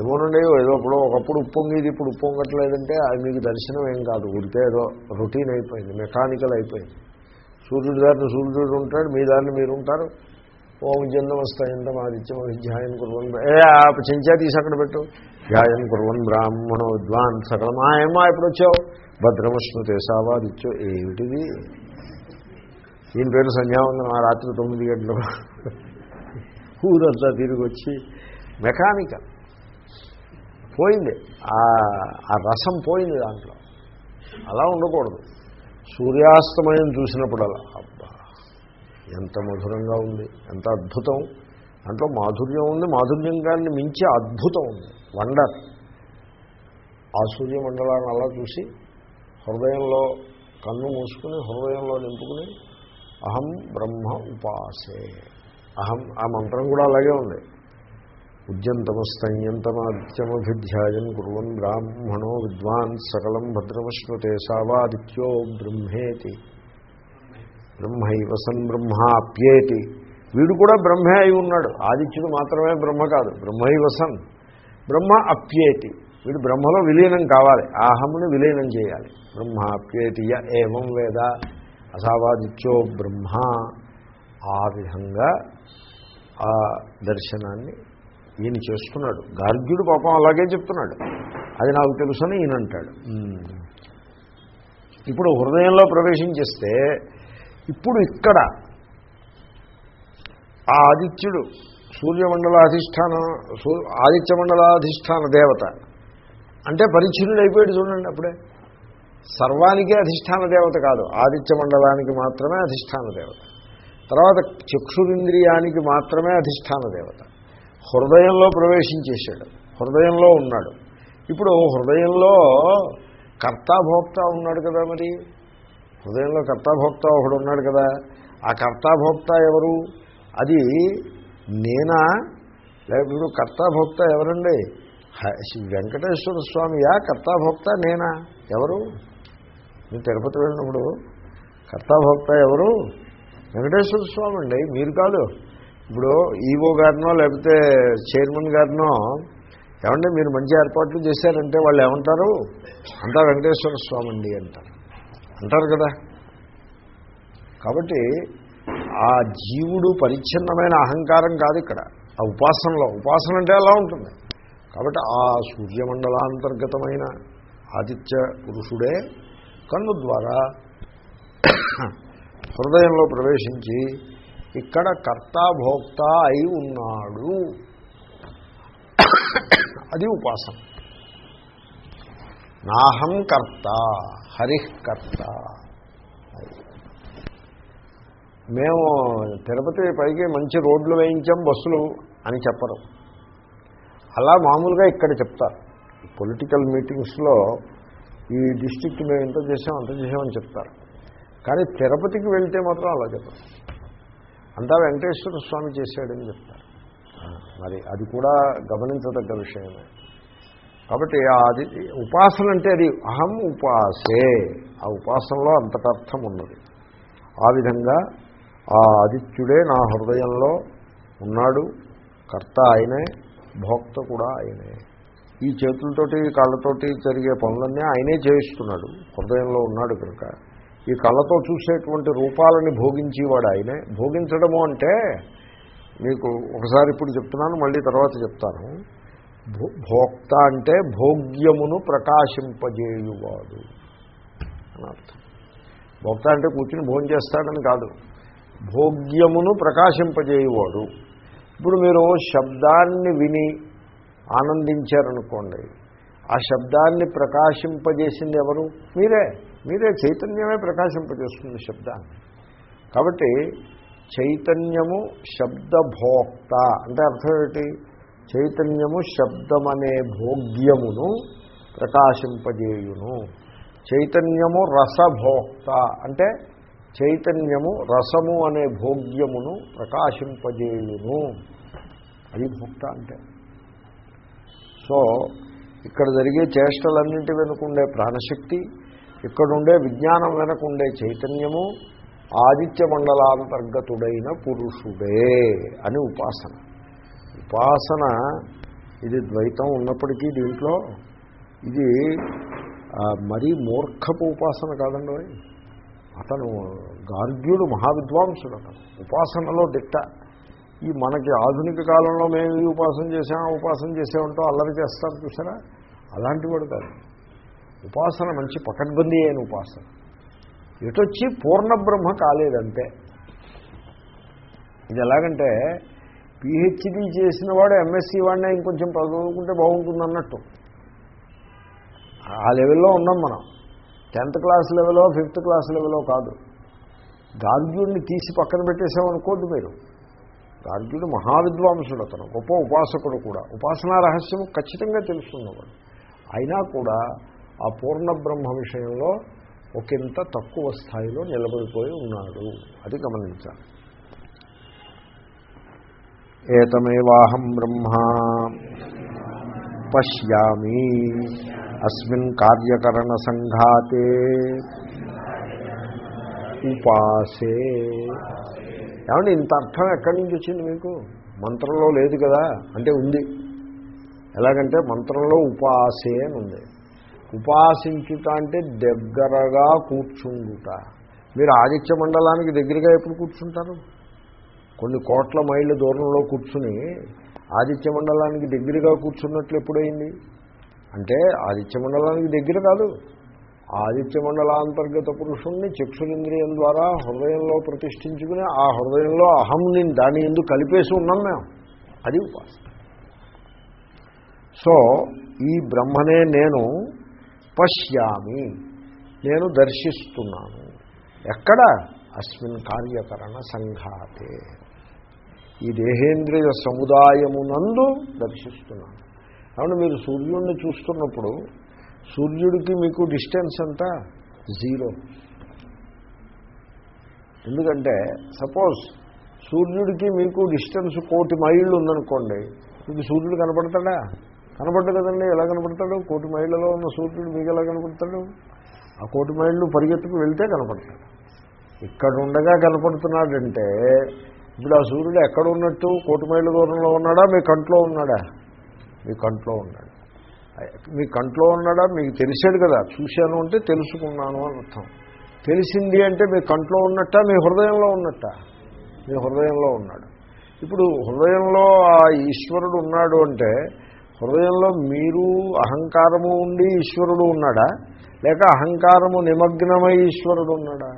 ఏమోనండి ఏదో ఇప్పుడు ఒకప్పుడు ఉప్పొంగేది ఇప్పుడు ఉప్పొంగట్లేదంటే అది మీకు దర్శనం ఏం కాదు. ఉడితే ఏదో రొటీన్ అయిపోయింది మెకానికల్ అయిపోయింది. సూర్యుడి దారిని సూర్యుడు ఉంటాడు మీ దారిని మీరు ఉంటారు. ఓం జన్మస్తాయంత ఆదిత్యం ధ్యాయం కుర్వన్ ఏ ఆ చెంచా తీసి అక్కడ పెట్టు. ధ్యాయం కుర్వన్ బ్రాహ్మణో విద్వాన్ సకలం ఆ ఏమా ఎప్పుడు వచ్చావు? భద్రమశ్నుతే తేసావాదిత్యో ఏమిటిది? దీని పేరు సంధ్యావందనం ఆ రాత్రి తొమ్మిది గంటలు ఊరంతా తిరిగి వచ్చి మెకానికల్. పోయింది. ఆ రసం పోయింది దాంట్లో. అలా ఉండకూడదు. సూర్యాస్తమయం చూసినప్పుడు అలా. అబ్బా ఎంత మధురంగా ఉంది ఎంత అద్భుతం. దాంట్లో మాధుర్యం ఉంది మాధుర్యం కానీ మించి అద్భుతం ఉంది. వండర్. ఆ సూర్యమండలాన్ని అలా చూసి హృదయంలో కన్ను మూసుకుని హృదయంలో నింపుకుని అహం బ్రహ్మ ఉపాసే. అహం ఆ మంత్రం కూడా అలాగే ఉంది. ఉద్యంతమస్తయంతమాదిత్యమభిధ్యాయం కువన్ బ్రాహ్మణో విద్వాన్ సకలం భద్రమశ్నుతే సావాదిత్యో బ్రహ్మేతి. బ్రహ్మైవ సన్ బ్రహ్మాప్యేతి వీడు కూడా బ్రహ్మే అయి ఉన్నాడు. ఆదిత్యుడు మాత్రమే బ్రహ్మ కాదు. బ్రహ్మైవ సన్ బ్రహ్మ అప్యేతి వీడు బ్రహ్మలో విలీనం కావాలి. ఆహముని విలీనం చేయాలి. బ్రహ్మాప్యేతి య ఏవం వేద? అసావాదిత్యో బ్రహ్మ. ఆ విధంగా ఆ దర్శనాన్ని ఈయన చేస్తున్నాడు. గార్గ్యుడు పాపం అలాగే చెప్తున్నాడు. అది నాకు తెలుసని ఈయన అంటాడు. ఇప్పుడు హృదయంలో ప్రవేశించేస్తే ఇప్పుడు ఇక్కడ ఆ ఆదిత్యుడు సూర్యమండలాధిష్టానం ఆదిత్యమండలాధిష్టాన దేవత. అంటే పరిచ్ఛిన్నుడు అయిపోయాడు చూడండి అప్పుడే. సర్వానికే అధిష్టాన దేవత కాదు. ఆదిత్య మండలానికి మాత్రమే అధిష్టాన దేవత. తర్వాత చక్షురింద్రియానికి మాత్రమే అధిష్టాన దేవత. హృదయంలో ప్రవేశించేశాడు. హృదయంలో ఉన్నాడు. ఇప్పుడు హృదయంలో కర్తాభోక్త ఉన్నాడు కదా మరి? హృదయంలో కర్తాభోక్త ఒకడు ఉన్నాడు కదా. ఆ కర్తాభోక్త ఎవరు? అది నేనా? లేకపోతే కర్తాభోక్త ఎవరండి? వెంకటేశ్వర స్వామియా? కర్తాభోక్త నేనా? ఎవరు? మీరు తిరుపతి వెళ్ళినప్పుడు కర్తాభోక్త ఎవరు? వెంకటేశ్వర స్వామి అండి. మీరు కాదు. ఇప్పుడు ఈవో గారినో లేకపోతే చైర్మన్ గారినో ఏమంటే మీరు మంచి ఏర్పాట్లు చేశారంటే వాళ్ళు ఏమంటారు? అంతా వెంకటేశ్వర స్వామి అండి అంటారు. అంటారు కదా. కాబట్టి ఆ జీవుడు పరిచ్ఛిన్నమైన అహంకారం కాదు ఇక్కడ. ఆ ఉపాసనలో ఉపాసన అంటే అలా ఉంటుంది. కాబట్టి ఆ సూర్యమండలాంతర్గతమైన ఆదిత్య పురుషుడే కన్ను ద్వారా హృదయంలో ప్రవేశించి ఇక్కడ కర్తాభోక్త అయి ఉన్నాడు. అది ఉపాసన. నాహం కర్త హరికర్త మేము తిరుపతి పైకి మంచి రోడ్లు వేయించాం బస్సులు అని చెప్పరు. అలా మామూలుగా ఇక్కడ చెప్తారు. పొలిటికల్ మీటింగ్స్లో ఈ డిస్టిక్ మేము ఎంత చేసాం అంత చేసామని చెప్తారు. కానీ తిరుపతికి వెళ్తే మాత్రం అలా చెప్పరు. అంతా వెంకటేశ్వర స్వామి చేశాడని చెప్తారు. మరి అది కూడా గమనించదగ్గ విషయమే. కాబట్టి అది ఉపాసన అంటే అది అహం ఉపాసే. ఆ ఉపాసనలో అంతటర్థం ఉన్నది. ఆ విధంగా ఆ ఆదిత్యుడే నా హృదయంలో ఉన్నాడు. కర్త ఆయనే భోక్త కూడా ఆయనే. ఈ చేతులతోటి కాళ్ళతోటి జరిగే పనులన్నీ ఆయనే చేయిస్తున్నాడు. హృదయంలో ఉన్నాడు కనుక. ఈ కళ్ళతో చూసేటువంటి రూపాలని భోగించేవాడు ఆయనే. భోగించడము అంటే మీకు ఒకసారి ఇప్పుడు చెప్తున్నాను మళ్ళీ తర్వాత చెప్తాను. భోక్త అంటే భోగ్యమును ప్రకాశింపజేయువాడు అని అర్థం. భోక్త అంటే కూర్చుని భోజనం చేస్తాడని కాదు. భోగ్యమును ప్రకాశింపజేయువాడు. ఇప్పుడు మీరు శబ్దాన్ని విని ఆనందించారనుకోండి ఆ శబ్దాన్ని ప్రకాశింపజేసింది ఎవరు? మీరే. మీరే చైతన్యమే ప్రకాశింపజేస్తుంది శబ్దాన్ని. కాబట్టి చైతన్యము శబ్దభోక్త అంటే అర్థం ఏమిటి? చైతన్యము శబ్దమనే భోగ్యమును ప్రకాశింపజేయును. చైతన్యము రసభోక్త అంటే చైతన్యము రసము అనే భోగ్యమును ప్రకాశింపజేయును. అది భోక్త అంటే. సో ఇక్కడ జరిగే చేష్టలన్నింటి వెనుకుండే ప్రాణశక్తి ఇక్కడుండే విజ్ఞానం వెనకుండే చైతన్యము ఆదిత్య మండలాంతర్గతుడైన పురుషుడే అని ఉపాసన. ఉపాసన ఇది ద్వైతం ఉన్నప్పటికీ దీంట్లో ఇది మరీ మూర్ఖపు ఉపాసన కాదండి. అతను గార్గ్యుడు మహావిద్వాంసుడు అతను. ఉపాసనలో దిట్ట. ఈ మనకి ఆధునిక కాలంలో మేము ఈ ఉపాసన చేసాం ఉపాసన చేసామంటూ అల్లరి చేస్తారు చూసారా? అలాంటి వాడు కాదు. ఉపాసన మంచి పకడ్బందీ అయిన ఉపాసన. ఎటొచ్చి పూర్ణ బ్రహ్మ కాలేదంతే ఇది ఎలాగంటే పిహెచ్డీ చేసిన వాడు ఎంఎస్సీ వాడినే ఇంకొంచెం చదువుకుంటే బాగుంటుంది అన్నట్టు. ఆ లెవెల్లో ఉన్నాం మనం. టెన్త్ క్లాస్ లెవెలో ఫిఫ్త్ క్లాస్ లెవెలో కాదు. గార్గ్యుడిని తీసి పక్కన పెట్టేసామనుకోద్దు మీరు. గార్గ్యుడు మహావిద్వాంసుడు అతను గొప్ప ఉపాసకుడు కూడా. ఉపాసనా రహస్యము ఖచ్చితంగా తెలుస్తుంది అయినా కూడా ఆ పూర్ణ బ్రహ్మ విషయంలో ఒకంత తక్కువ స్థాయిలో నిలబడిపోయి ఉన్నాడు. అది గమనించాలి. ఏతమేవాహం బ్రహ్మ పశ్యామి. అస్మిన్ కార్యకరణ సంఘాతే ఉపాసే. ఏమంటే ఇంత అర్థం ఎక్కడి నుంచి వచ్చింది మీకు? మంత్రంలో లేదు కదా అంటే ఉంది. ఎలాగంటే మంత్రంలో ఉపాసే అని ఉంది. ఉపాసించుట అంటే దగ్గరగా కూర్చుండుట. మీరు ఆదిత్య మండలానికి దగ్గరగా ఎప్పుడు కూర్చుంటారు? కొన్ని కోట్ల మైళ్ళ దూరంలో కూర్చుని ఆదిత్య మండలానికి దగ్గరగా కూర్చున్నట్లు ఎప్పుడైంది? అంటే ఆదిత్య మండలానికి దగ్గర కాదు. ఆదిత్య మండలాంతర్గత పురుషుణ్ణి చక్షురింద్రియం ద్వారా హృదయంలో ప్రతిష్ఠించుకుని ఆ హృదయంలో అహంని దాని ఎందుకు కలిపేసి ఉన్నాం మేము. అది ఉపాసన. సో ఈ బ్రహ్మనే నేను పశ్యామి నేను దర్శిస్తున్నాను. ఎక్కడ? అస్మిన్ కార్యకరణ సంఘాతే. ఈ దేహేంద్రియ సముదాయమునందు దర్శిస్తున్నాను. కాబట్టి మీరు సూర్యుడిని చూస్తున్నప్పుడు సూర్యుడికి మీకు డిస్టెన్స్ అంతా జీరో. ఎందుకంటే సపోజ్ సూర్యుడికి మీకు డిస్టెన్స్ కోటి మైళ్ళు ఉందనుకోండి మీకు సూర్యుడు కనపడతాడా? కనపడ్డు కదండి ఎలా కనపడతాడు కోటి మైళ్ళలో ఉన్న సూర్యుడు మీకు ఎలా కనపడతాడు ఆ కోటి మైళ్ళు పరిగెత్తుకు వెళ్తే కనపడతాడు. ఇక్కడ ఉండగా కనపడుతున్నాడంటే ఇప్పుడు ఆ సూర్యుడు ఎక్కడ ఉన్నట్టు? కోటి మైళ్ళ దూరంలో ఉన్నాడా? మీ కంట్లో ఉన్నాడా? మీ కంట్లో ఉన్నాడు. మీ కంట్లో ఉన్నాడా? మీకు తెలిసాడు కదా. చూశాను అంటే తెలుసుకున్నాను అని అర్థం. తెలిసింది అంటే మీ కంట్లో ఉన్నట్ట? మీ హృదయంలో ఉన్నట్ట? మీ హృదయంలో ఉన్నాడు. ఇప్పుడు హృదయంలో ఆ ఈశ్వరుడు ఉన్నాడు అంటే హృదయంలో మీరు అహంకారము ఉండి ఈశ్వరుడు ఉన్నాడా? లేక అహంకారము నిమగ్నమై ఈశ్వరుడు ఉన్నాడా?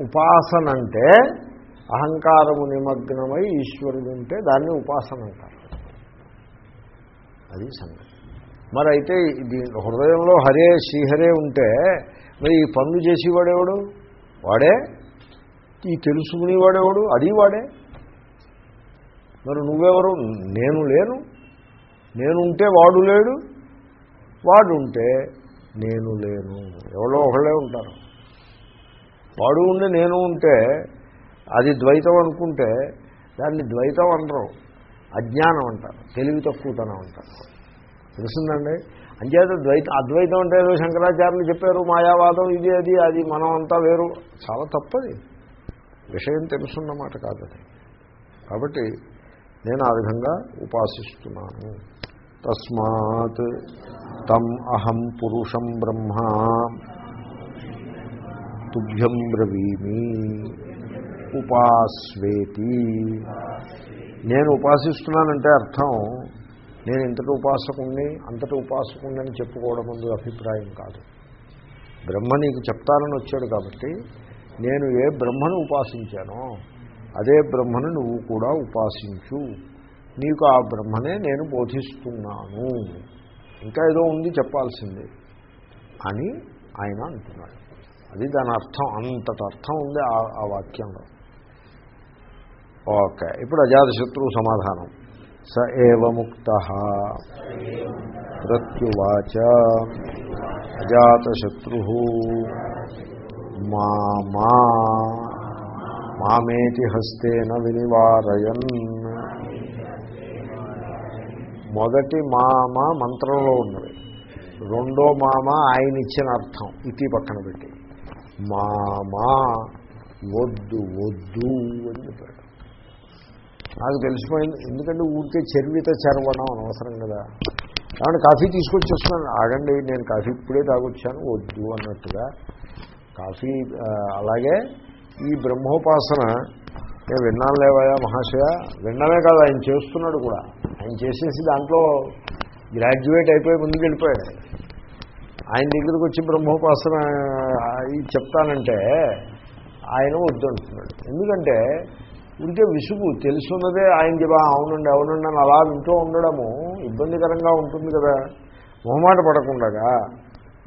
ఉపాసన అంటే అహంకారము నిమగ్నమై ఈశ్వరుడు ఉంటే దాన్ని ఉపాసన అంటారు. అది సంగతి. మరి అయితే హృదయంలో హరే శ్రీహరే ఉంటే మరి ఈ పనులు చేసేవాడేవాడు? వాడే? ఈ తెలుసుకునేవాడేవాడు? అది వాడే మరి నువ్వెవరు? నేను లేను. నేను ఉంటే వాడు లేడు. వాడు ఉంటే నేను లేను. ఎవరో ఒకళ్ళే ఉంటారు. వాడు ఉండి నేను ఉంటే అది ద్వైతం అనుకుంటే దాన్ని ద్వైతం అనరు అజ్ఞానం అంటారు. తెలివి తక్కువతనం అంటారు. తెలిసిందండి అంచేత ద్వైత అద్వైతం అంటే ఏదో శంకరాచార్యులు చెప్పారు మాయావాదం ఇది అది అది మనం అంతా వేరు. చాలా తప్పది. విషయం తెలుసున్నమాట కాదది. కాబట్టి నేను ఆ విధంగా ఉపాసిస్తున్నాను. తస్మాత్ తం అహం పురుషం బ్రహ్మ తుభ్యం బ్రవీమి ఉపాస్వేతి. నేను ఉపాసిస్తున్నానంటే అర్థం నేను ఇంతటి ఉపాసకుణ్ణి అంతటి ఉపాసకుణ్ణి అని చెప్పుకోవడం ముందు అభిప్రాయం కాదు. బ్రహ్మ నీకు చెప్తానని వచ్చాడు కాబట్టి నేను ఏ బ్రహ్మను ఉపాసించానో అదే బ్రహ్మను నువ్వు కూడా ఉపాసించు. నీకు ఆ బ్రహ్మనే నేను బోధిస్తున్నాను. ఇంకా ఏదో ఉంది చెప్పాల్సింది అని ఆయన అంటున్నాడు. అది దాని అర్థం అంతటి అర్థం ఉంది ఆ- ఆ వాక్యంలో. ఓకే ఇప్పుడు అజాతశత్రువు సమాధానం. స ఏవముక్త ప్రత్యువాచ. అజాతశత్రు. మామా మామేతి హస్తేన వినివారయన్. మొదటి మామ మంత్రంలో ఉన్నది. రెండో మామ ఆయన ఇచ్చిన అర్థం. ఇటీ పక్కన పెట్టి. మామా వద్దు వద్దు అని చెప్పాడు. నాకు తెలిసిపోయింది. ఎందుకంటే ఊరికే చర్విత చర్వణం అనవసరం కదా. కాబట్టి కాఫీ తీసుకొచ్చేస్తున్నాను. ఆగండి నేను కాఫీ ఇప్పుడే తాగొచ్చాను. వద్దు అన్నట్టుగా. కాఫీ అలాగే ఈ బ్రహ్మోపాసన నేను విన్నాను లేవయా మహాశయ. విన్నమే కాదు ఆయన చేస్తున్నాడు కూడా. ఆయన చేసేసి దాంట్లో గ్రాడ్యుయేట్ అయిపోయి ముందుకు వెళ్ళిపోయాడు. ఆయన. ఆయన దగ్గరికి వచ్చి బ్రహ్మోపాసన చెప్తానంటే ఆయన వద్దంటున్నాడు ఎందుకంటే ఉంటే విసుగు తెలుసున్నదే ఆయన చెప్పా అవునండి అవునండి అని అలా వింటూ ఉండడము ఇబ్బందికరంగా ఉంటుంది కదా. మొహమాట పడకుండగా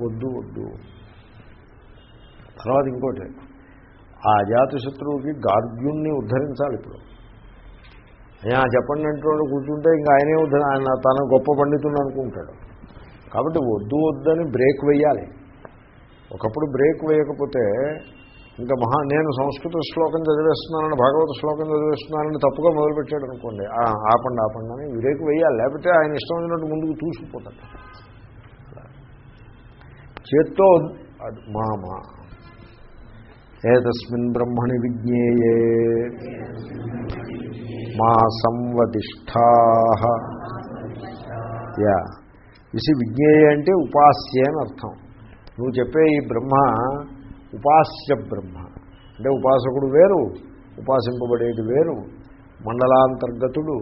వద్దు వద్దు. తర్వాత ఇంకోటి ఆ అజాతశత్రువుకి గార్గ్యుణ్ణి ఉద్ధరించాలి ఇప్పుడు. అయ్యా చెప్పండి అంటూ కూర్చుంటే ఇంకా ఆయనే ఉద్ధరి ఆయన తన గొప్ప పండితుడు అనుకుంటాడు. కాబట్టి వద్దు వద్దని బ్రేక్ వేయాలి. ఒకప్పుడు బ్రేక్ వేయకపోతే ఇంకా మహా నేను సంస్కృత శ్లోకం చదివేస్తున్నానని భాగవత శ్లోకం చదివేస్తున్నానని తప్పుగా మొదలుపెట్టాడు అనుకోండి. ఆ, ఆపండి ఆపండి అని బ్రేక్ వేయాలి. లేకపోతే ఆయన ఇష్టం వచ్చినట్టు ముందుకు చూసుకుపోతాడు చేత్తో అది మామ ఏతస్మిన్ బ్రహ్మణి విజ్ఞేయే. మా సంవదిష్టా యా. ఇసి విజ్ఞేయ అంటే ఉపాస్య అని అర్థం. నువ్వు చెప్పే ఈ బ్రహ్మ ఉపాస్య బ్రహ్మ. అంటే ఉపాసకుడు వేరు ఉపాసింపబడేది వేరు. మండలాంతర్గతుడు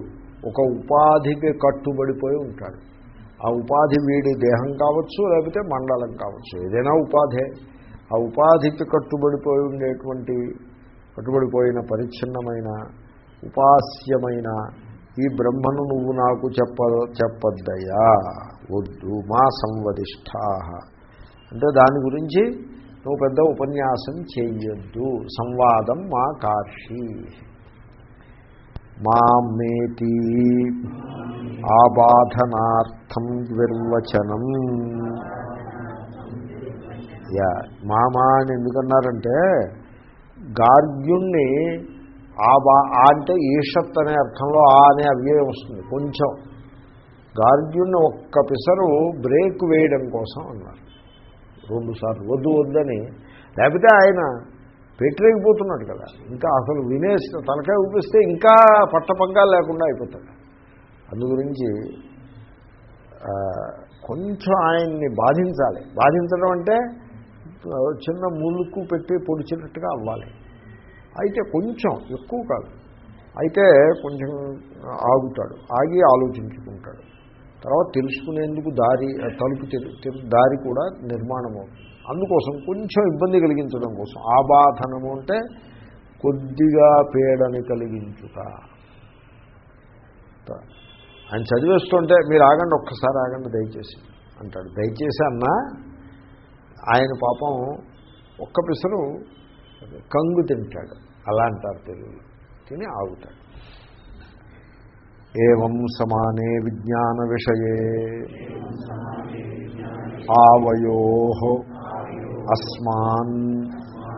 ఒక ఉపాధికి కట్టుబడిపోయి ఉంటాడు. ఆ ఉపాధి వీడి దేహం కావచ్చు లేకపోతే మండలం కావచ్చు. ఏదైనా ఉపాధే. ఆ ఉపాధికి కట్టుబడిపోయి ఉండేటువంటి కట్టుబడిపోయిన పరిచ్ఛిన్నమైన ఉపాస్యమైన ఈ బ్రహ్మను నువ్వు నాకు చెప్ప చెప్పద్దయ్యా. వద్దు మా సంవదిష్టా అంటే దాని గురించి నువ్వు పెద్ద ఉపన్యాసం చెయ్యొద్దు. సంవాదం మా కార్షి. మామేతి ఆబాధనార్థం ద్విర్వచనం యా మామా అని ఎందుకన్నారంటే గార్గ్యుణ్ణి ఆ బా ఆ అంటే ఈషత్ అనే అర్థంలో ఆ అనే అవ్యయం వస్తుంది కొంచెం. గార్గ్యుణ్ణి ఒక్క పిసరు బ్రేక్ వేయడం కోసం అన్నారు. రెండు సార్లు వద్దు వద్దని. లేకపోతే ఆయన పెట్టలేకపోతున్నాడు కదా ఇంకా అసలు వినేసి తలకాయ ఊపిస్తే ఇంకా పట్టపంగాలు లేకుండా అయిపోతాడు. అందు గురించి కొంచెం ఆయన్ని బాధించాలి. బాధించడం అంటే చిన్న ములుకు పెట్టి పొడిచినట్టుగా అవ్వాలి. అయితే కొంచెం ఎక్కువ కాదు. అయితే కొంచెం ఆగుతాడు ఆగి ఆలోచించుకుంటాడు. తర్వాత తెలుసుకునేందుకు దారి తలుపు దారి కూడా నిర్మాణం అవుతుంది అందుకోసం కొంచెం ఇబ్బంది కలిగించడం కోసం. ఆబాధనము అంటే కొద్దిగా పేడని కలిగించుట. ఆయన చదివేస్తుంటే మీరు ఆగండి ఒక్కసారి ఆగండి దయచేసి అంటాడు. దయచేసి అన్నా ఆయన పాపం ఒక్క పిసరు కంగు తింటాడు. అలా అంటారు తెలుగులో. తిని ఆగుతాడు. ఏం సమానే విజ్ఞాన విషయే. ఆవయో అస్మాన్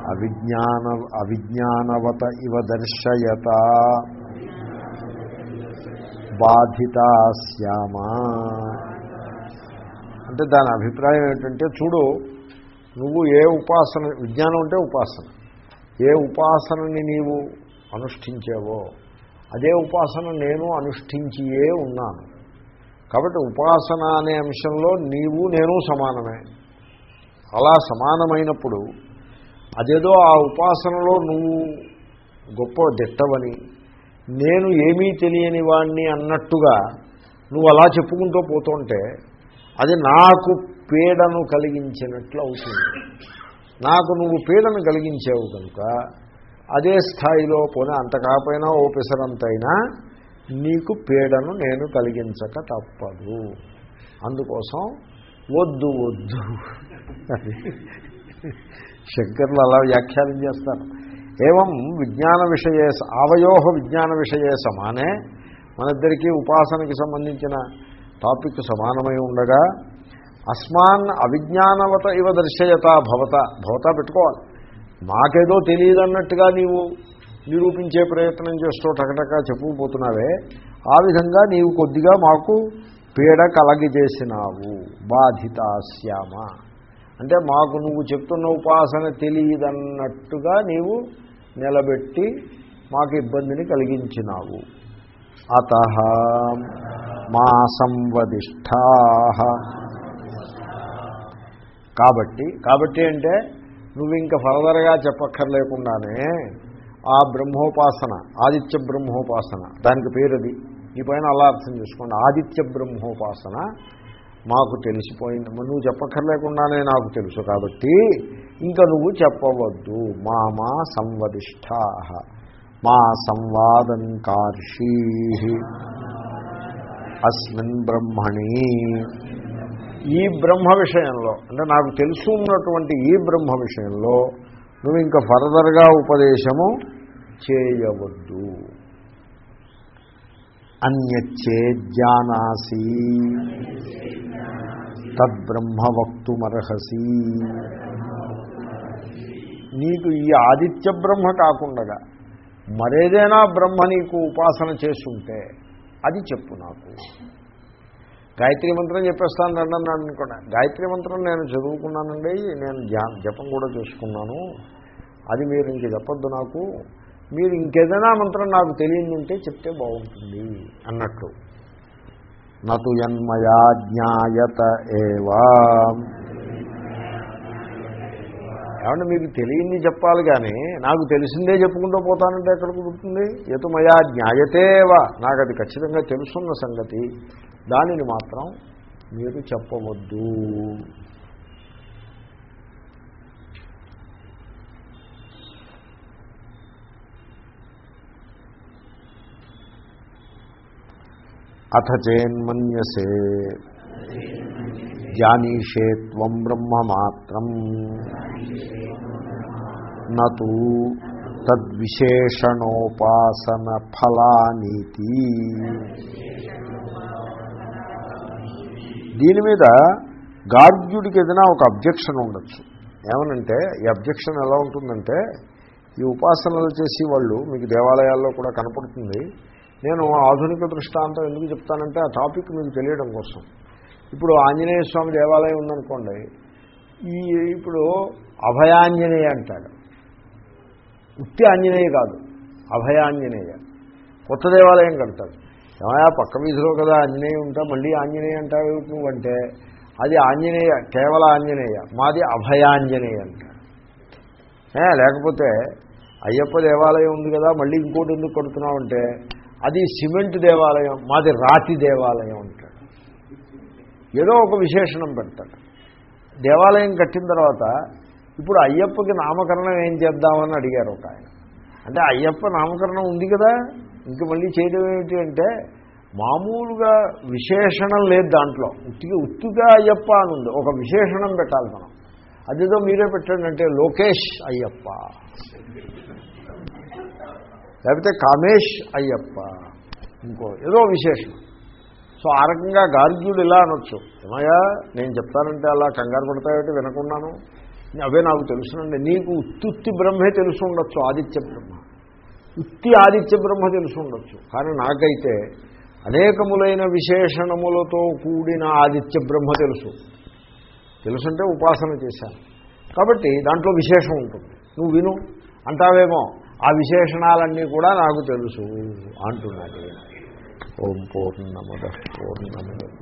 అవిజ్ఞాన అవిజ్ఞానవత ఇవ దర్శయత. బాధితా శ్యామా. అంటే దాని అభిప్రాయం ఏంటంటే చూడు నువ్వు ఏ ఉపాసన విజ్ఞానం అంటే ఉపాసన. ఏ ఉపాసనని నీవు అనుష్ఠించావో అదే ఉపాసన నేను అనుష్ఠించియే ఉన్నాను. కాబట్టి ఉపాసన అనే అంశంలో నీవు నేను సమానమే. అలా సమానమైనప్పుడు అదేదో ఆ ఉపాసనలో నువ్వు గొప్ప దిట్టవని నేను ఏమీ తెలియని వాణ్ణి అన్నట్టుగా నువ్వు అలా చెప్పుకుంటూ పోతుంటే అది నాకు పీడను కలిగించినట్లు అవుతుంది. నాకు నువ్వు పీడను కలిగించావు కనుక అదే స్థాయిలో పోనీ అంత కాకపోయినా ఓపెసరంతైనా నీకు పీడను నేను కలిగించక తప్పదు. అందుకోసం వద్దు వద్దు. శంకర్లు అలా వ్యాఖ్యానం చేస్తారు. ఏవం విజ్ఞాన విషయే ఆవయోహ విజ్ఞాన విషయే సమానే. మనిద్దరికీ ఉపాసనకి సంబంధించిన టాపిక్ సమానమై ఉండగా అస్మాన్ అవిజ్ఞానవత ఇవ దర్శయత భవత. భవత పెట్టుకోవాలి. మాకేదో తెలియదన్నట్టుగా నీవు నిరూపించే ప్రయత్నం చేస్తూ టకటక చెప్పుకుపోతున్నావే. ఆ విధంగా నీవు కొద్దిగా మాకు పీడ కలగజేసినావు. బాధితాశ్యామ అంటే మాకు నువ్వు చెప్తున్న ఉపాసన తెలియదన్నట్టుగా నీవు నిలబెట్టి మాకు ఇబ్బందిని కలిగించినావు. అత మా సంవదిష్టా కాబట్టి కాబట్టి అంటే నువ్వు ఇంకా ఫర్దర్గా చెప్పక్కర్లేకుండానే ఆ బ్రహ్మోపాసన ఆదిత్య బ్రహ్మోపాసన దానికి పేరుది. ఈ పైన అలా అర్థం చేసుకోండి. ఆదిత్య బ్రహ్మోపాసన మాకు తెలిసిపోయింది. నువ్వు చెప్పక్కర్లేకుండానే నాకు తెలుసు కాబట్టి ఇంకా నువ్వు చెప్పవద్దు. మా మా సంవదిష్టా మా సంవాదం కార్షీ అస్మిన్ బ్రహ్మణి. ఈ బ్రహ్మ విషయంలో అంటే నాకు తెలుసు ఉన్నటువంటి ఈ బ్రహ్మ విషయంలో నువ్వు ఇంకా ఫర్దర్గా ఉపదేశము చేయవద్దు. అన్యచ్చేజ్జానాసి తద్బ్రహ్మ వక్తుమర్హసి నీకు ఈ ఆదిత్య బ్రహ్మ కాకుండా మరేదైనా బ్రహ్మ నీకు ఉపాసన చేస్తుంటే అది చెప్పు నాకు. గాయత్రి మంత్రం చెప్పేస్తాను రండి అన్నాడు అనుకోండి. గాయత్రి మంత్రం నేను చదువుకున్నానండి నేను జపం కూడా చేసుకున్నాను. అది మీరు ఇంక చెప్పొద్దు నాకు. మీరు ఇంకేదైనా మంత్రం నాకు తెలియదు ఉంటే చెప్తే బాగుంటుంది అన్నట్టు. నటు యన్మయా జ్ఞాయత ఏవా. ఏమంటే మీకు తెలియంది చెప్పాలి కానీ నాకు తెలిసిందే చెప్పుకుంటూ పోతానంటే ఎక్కడ కుదురుతుంది? ఎతుమయా జ్ఞాయతేవా నాకు అది ఖచ్చితంగా తెలుసున్న సంగతి. దానిని మాత్రం మీరు చెప్పవద్దు. అథ చేన్మన్యసే జానీషే త్వం బ్రహ్మమాత్రం. నూ తద్విశేషణోపాసన ఫలానీతి. దీని మీద గార్గ్యుడికి ఏదైనా ఒక అబ్జెక్షన్ ఉండొచ్చు. ఏమనంటే ఈ అబ్జెక్షన్ ఎలా ఉంటుందంటే ఈ ఉపాసనలు చేసి వాళ్ళు మీకు దేవాలయాల్లో కూడా కనపడుతుంది. నేను ఆధునిక దృష్టాంతం ఎందుకు చెప్తానంటే ఆ టాపిక్ మీకు తెలియడం కోసం. ఇప్పుడు ఆంజనేయ స్వామి దేవాలయం ఉందనుకోండి ఈ ఇప్పుడు అభయాంజనేయ అంటాడు. ఉత్తి ఆంజనేయ కాదు అభయాంజనేయ. కొత్త దేవాలయం కడతాడు. ఏమయా పక్క వీధిలో కదా ఆంజనేయ ఉంటా మళ్ళీ ఆంజనేయ అంటావు నువ్వంటే? అది ఆంజనేయ కేవల ఆంజనేయ మాది అభయాంజనేయ అంట లేకపోతే అయ్యప్ప దేవాలయం ఉంది కదా మళ్ళీ ఇంకోటి ఎందుకు కొడుతున్నావు అంటే అది సిమెంట్ దేవాలయం మాది రాతి దేవాలయం అంటాడు ఏదో ఒక విశేషణం పెడతాడు దేవాలయం కట్టిన తర్వాత ఇప్పుడు అయ్యప్పకి నామకరణం ఏం చేద్దామని అడిగారు ఒక ఆయన. అంటే అయ్యప్ప నామకరణం ఉంది కదా ఇంక మళ్ళీ చేయడం ఏమిటి అంటే మామూలుగా విశేషణం లేదు దాంట్లో. ఉత్తిగా ఉత్తుగా అయ్యప్ప అని ఉంది. ఒక విశేషణం పెట్టాలి మనం. అదేదో మీరే పెట్టండి అంటే లోకేష్ అయ్యప్ప. లేకపోతే కామేష్ అయ్యప్ప. ఇంకో ఏదో విశేషం సో ఆ రకంగా గార్గ్యుడు ఇలా అనొచ్చు. ఏమయ్యా నేను చెప్తానంటే అలా కంగారు పడతాయంటే వినకున్నాను అవే నాకు తెలుసునండి. నీకు ఉత్తుత్తి బ్రహ్మే తెలుసు ఉండొచ్చు ఆదిత్య బ్రహ్మ. ఉత్తి ఆదిత్య బ్రహ్మ తెలుసు ఉండొచ్చు. కానీ నాకైతే అనేకములైన విశేషణములతో కూడిన ఆదిత్య బ్రహ్మ తెలుసు. తెలుసుంటే ఉపాసన చేశాను. కాబట్టి దాంట్లో విశేషం ఉంటుంది. నువ్వు విను. అంటావేమో ఆ విశేషణాలన్నీ కూడా నాకు తెలుసు అంటున్నాడు ఓం పూర్ణముద పూర్ణముద.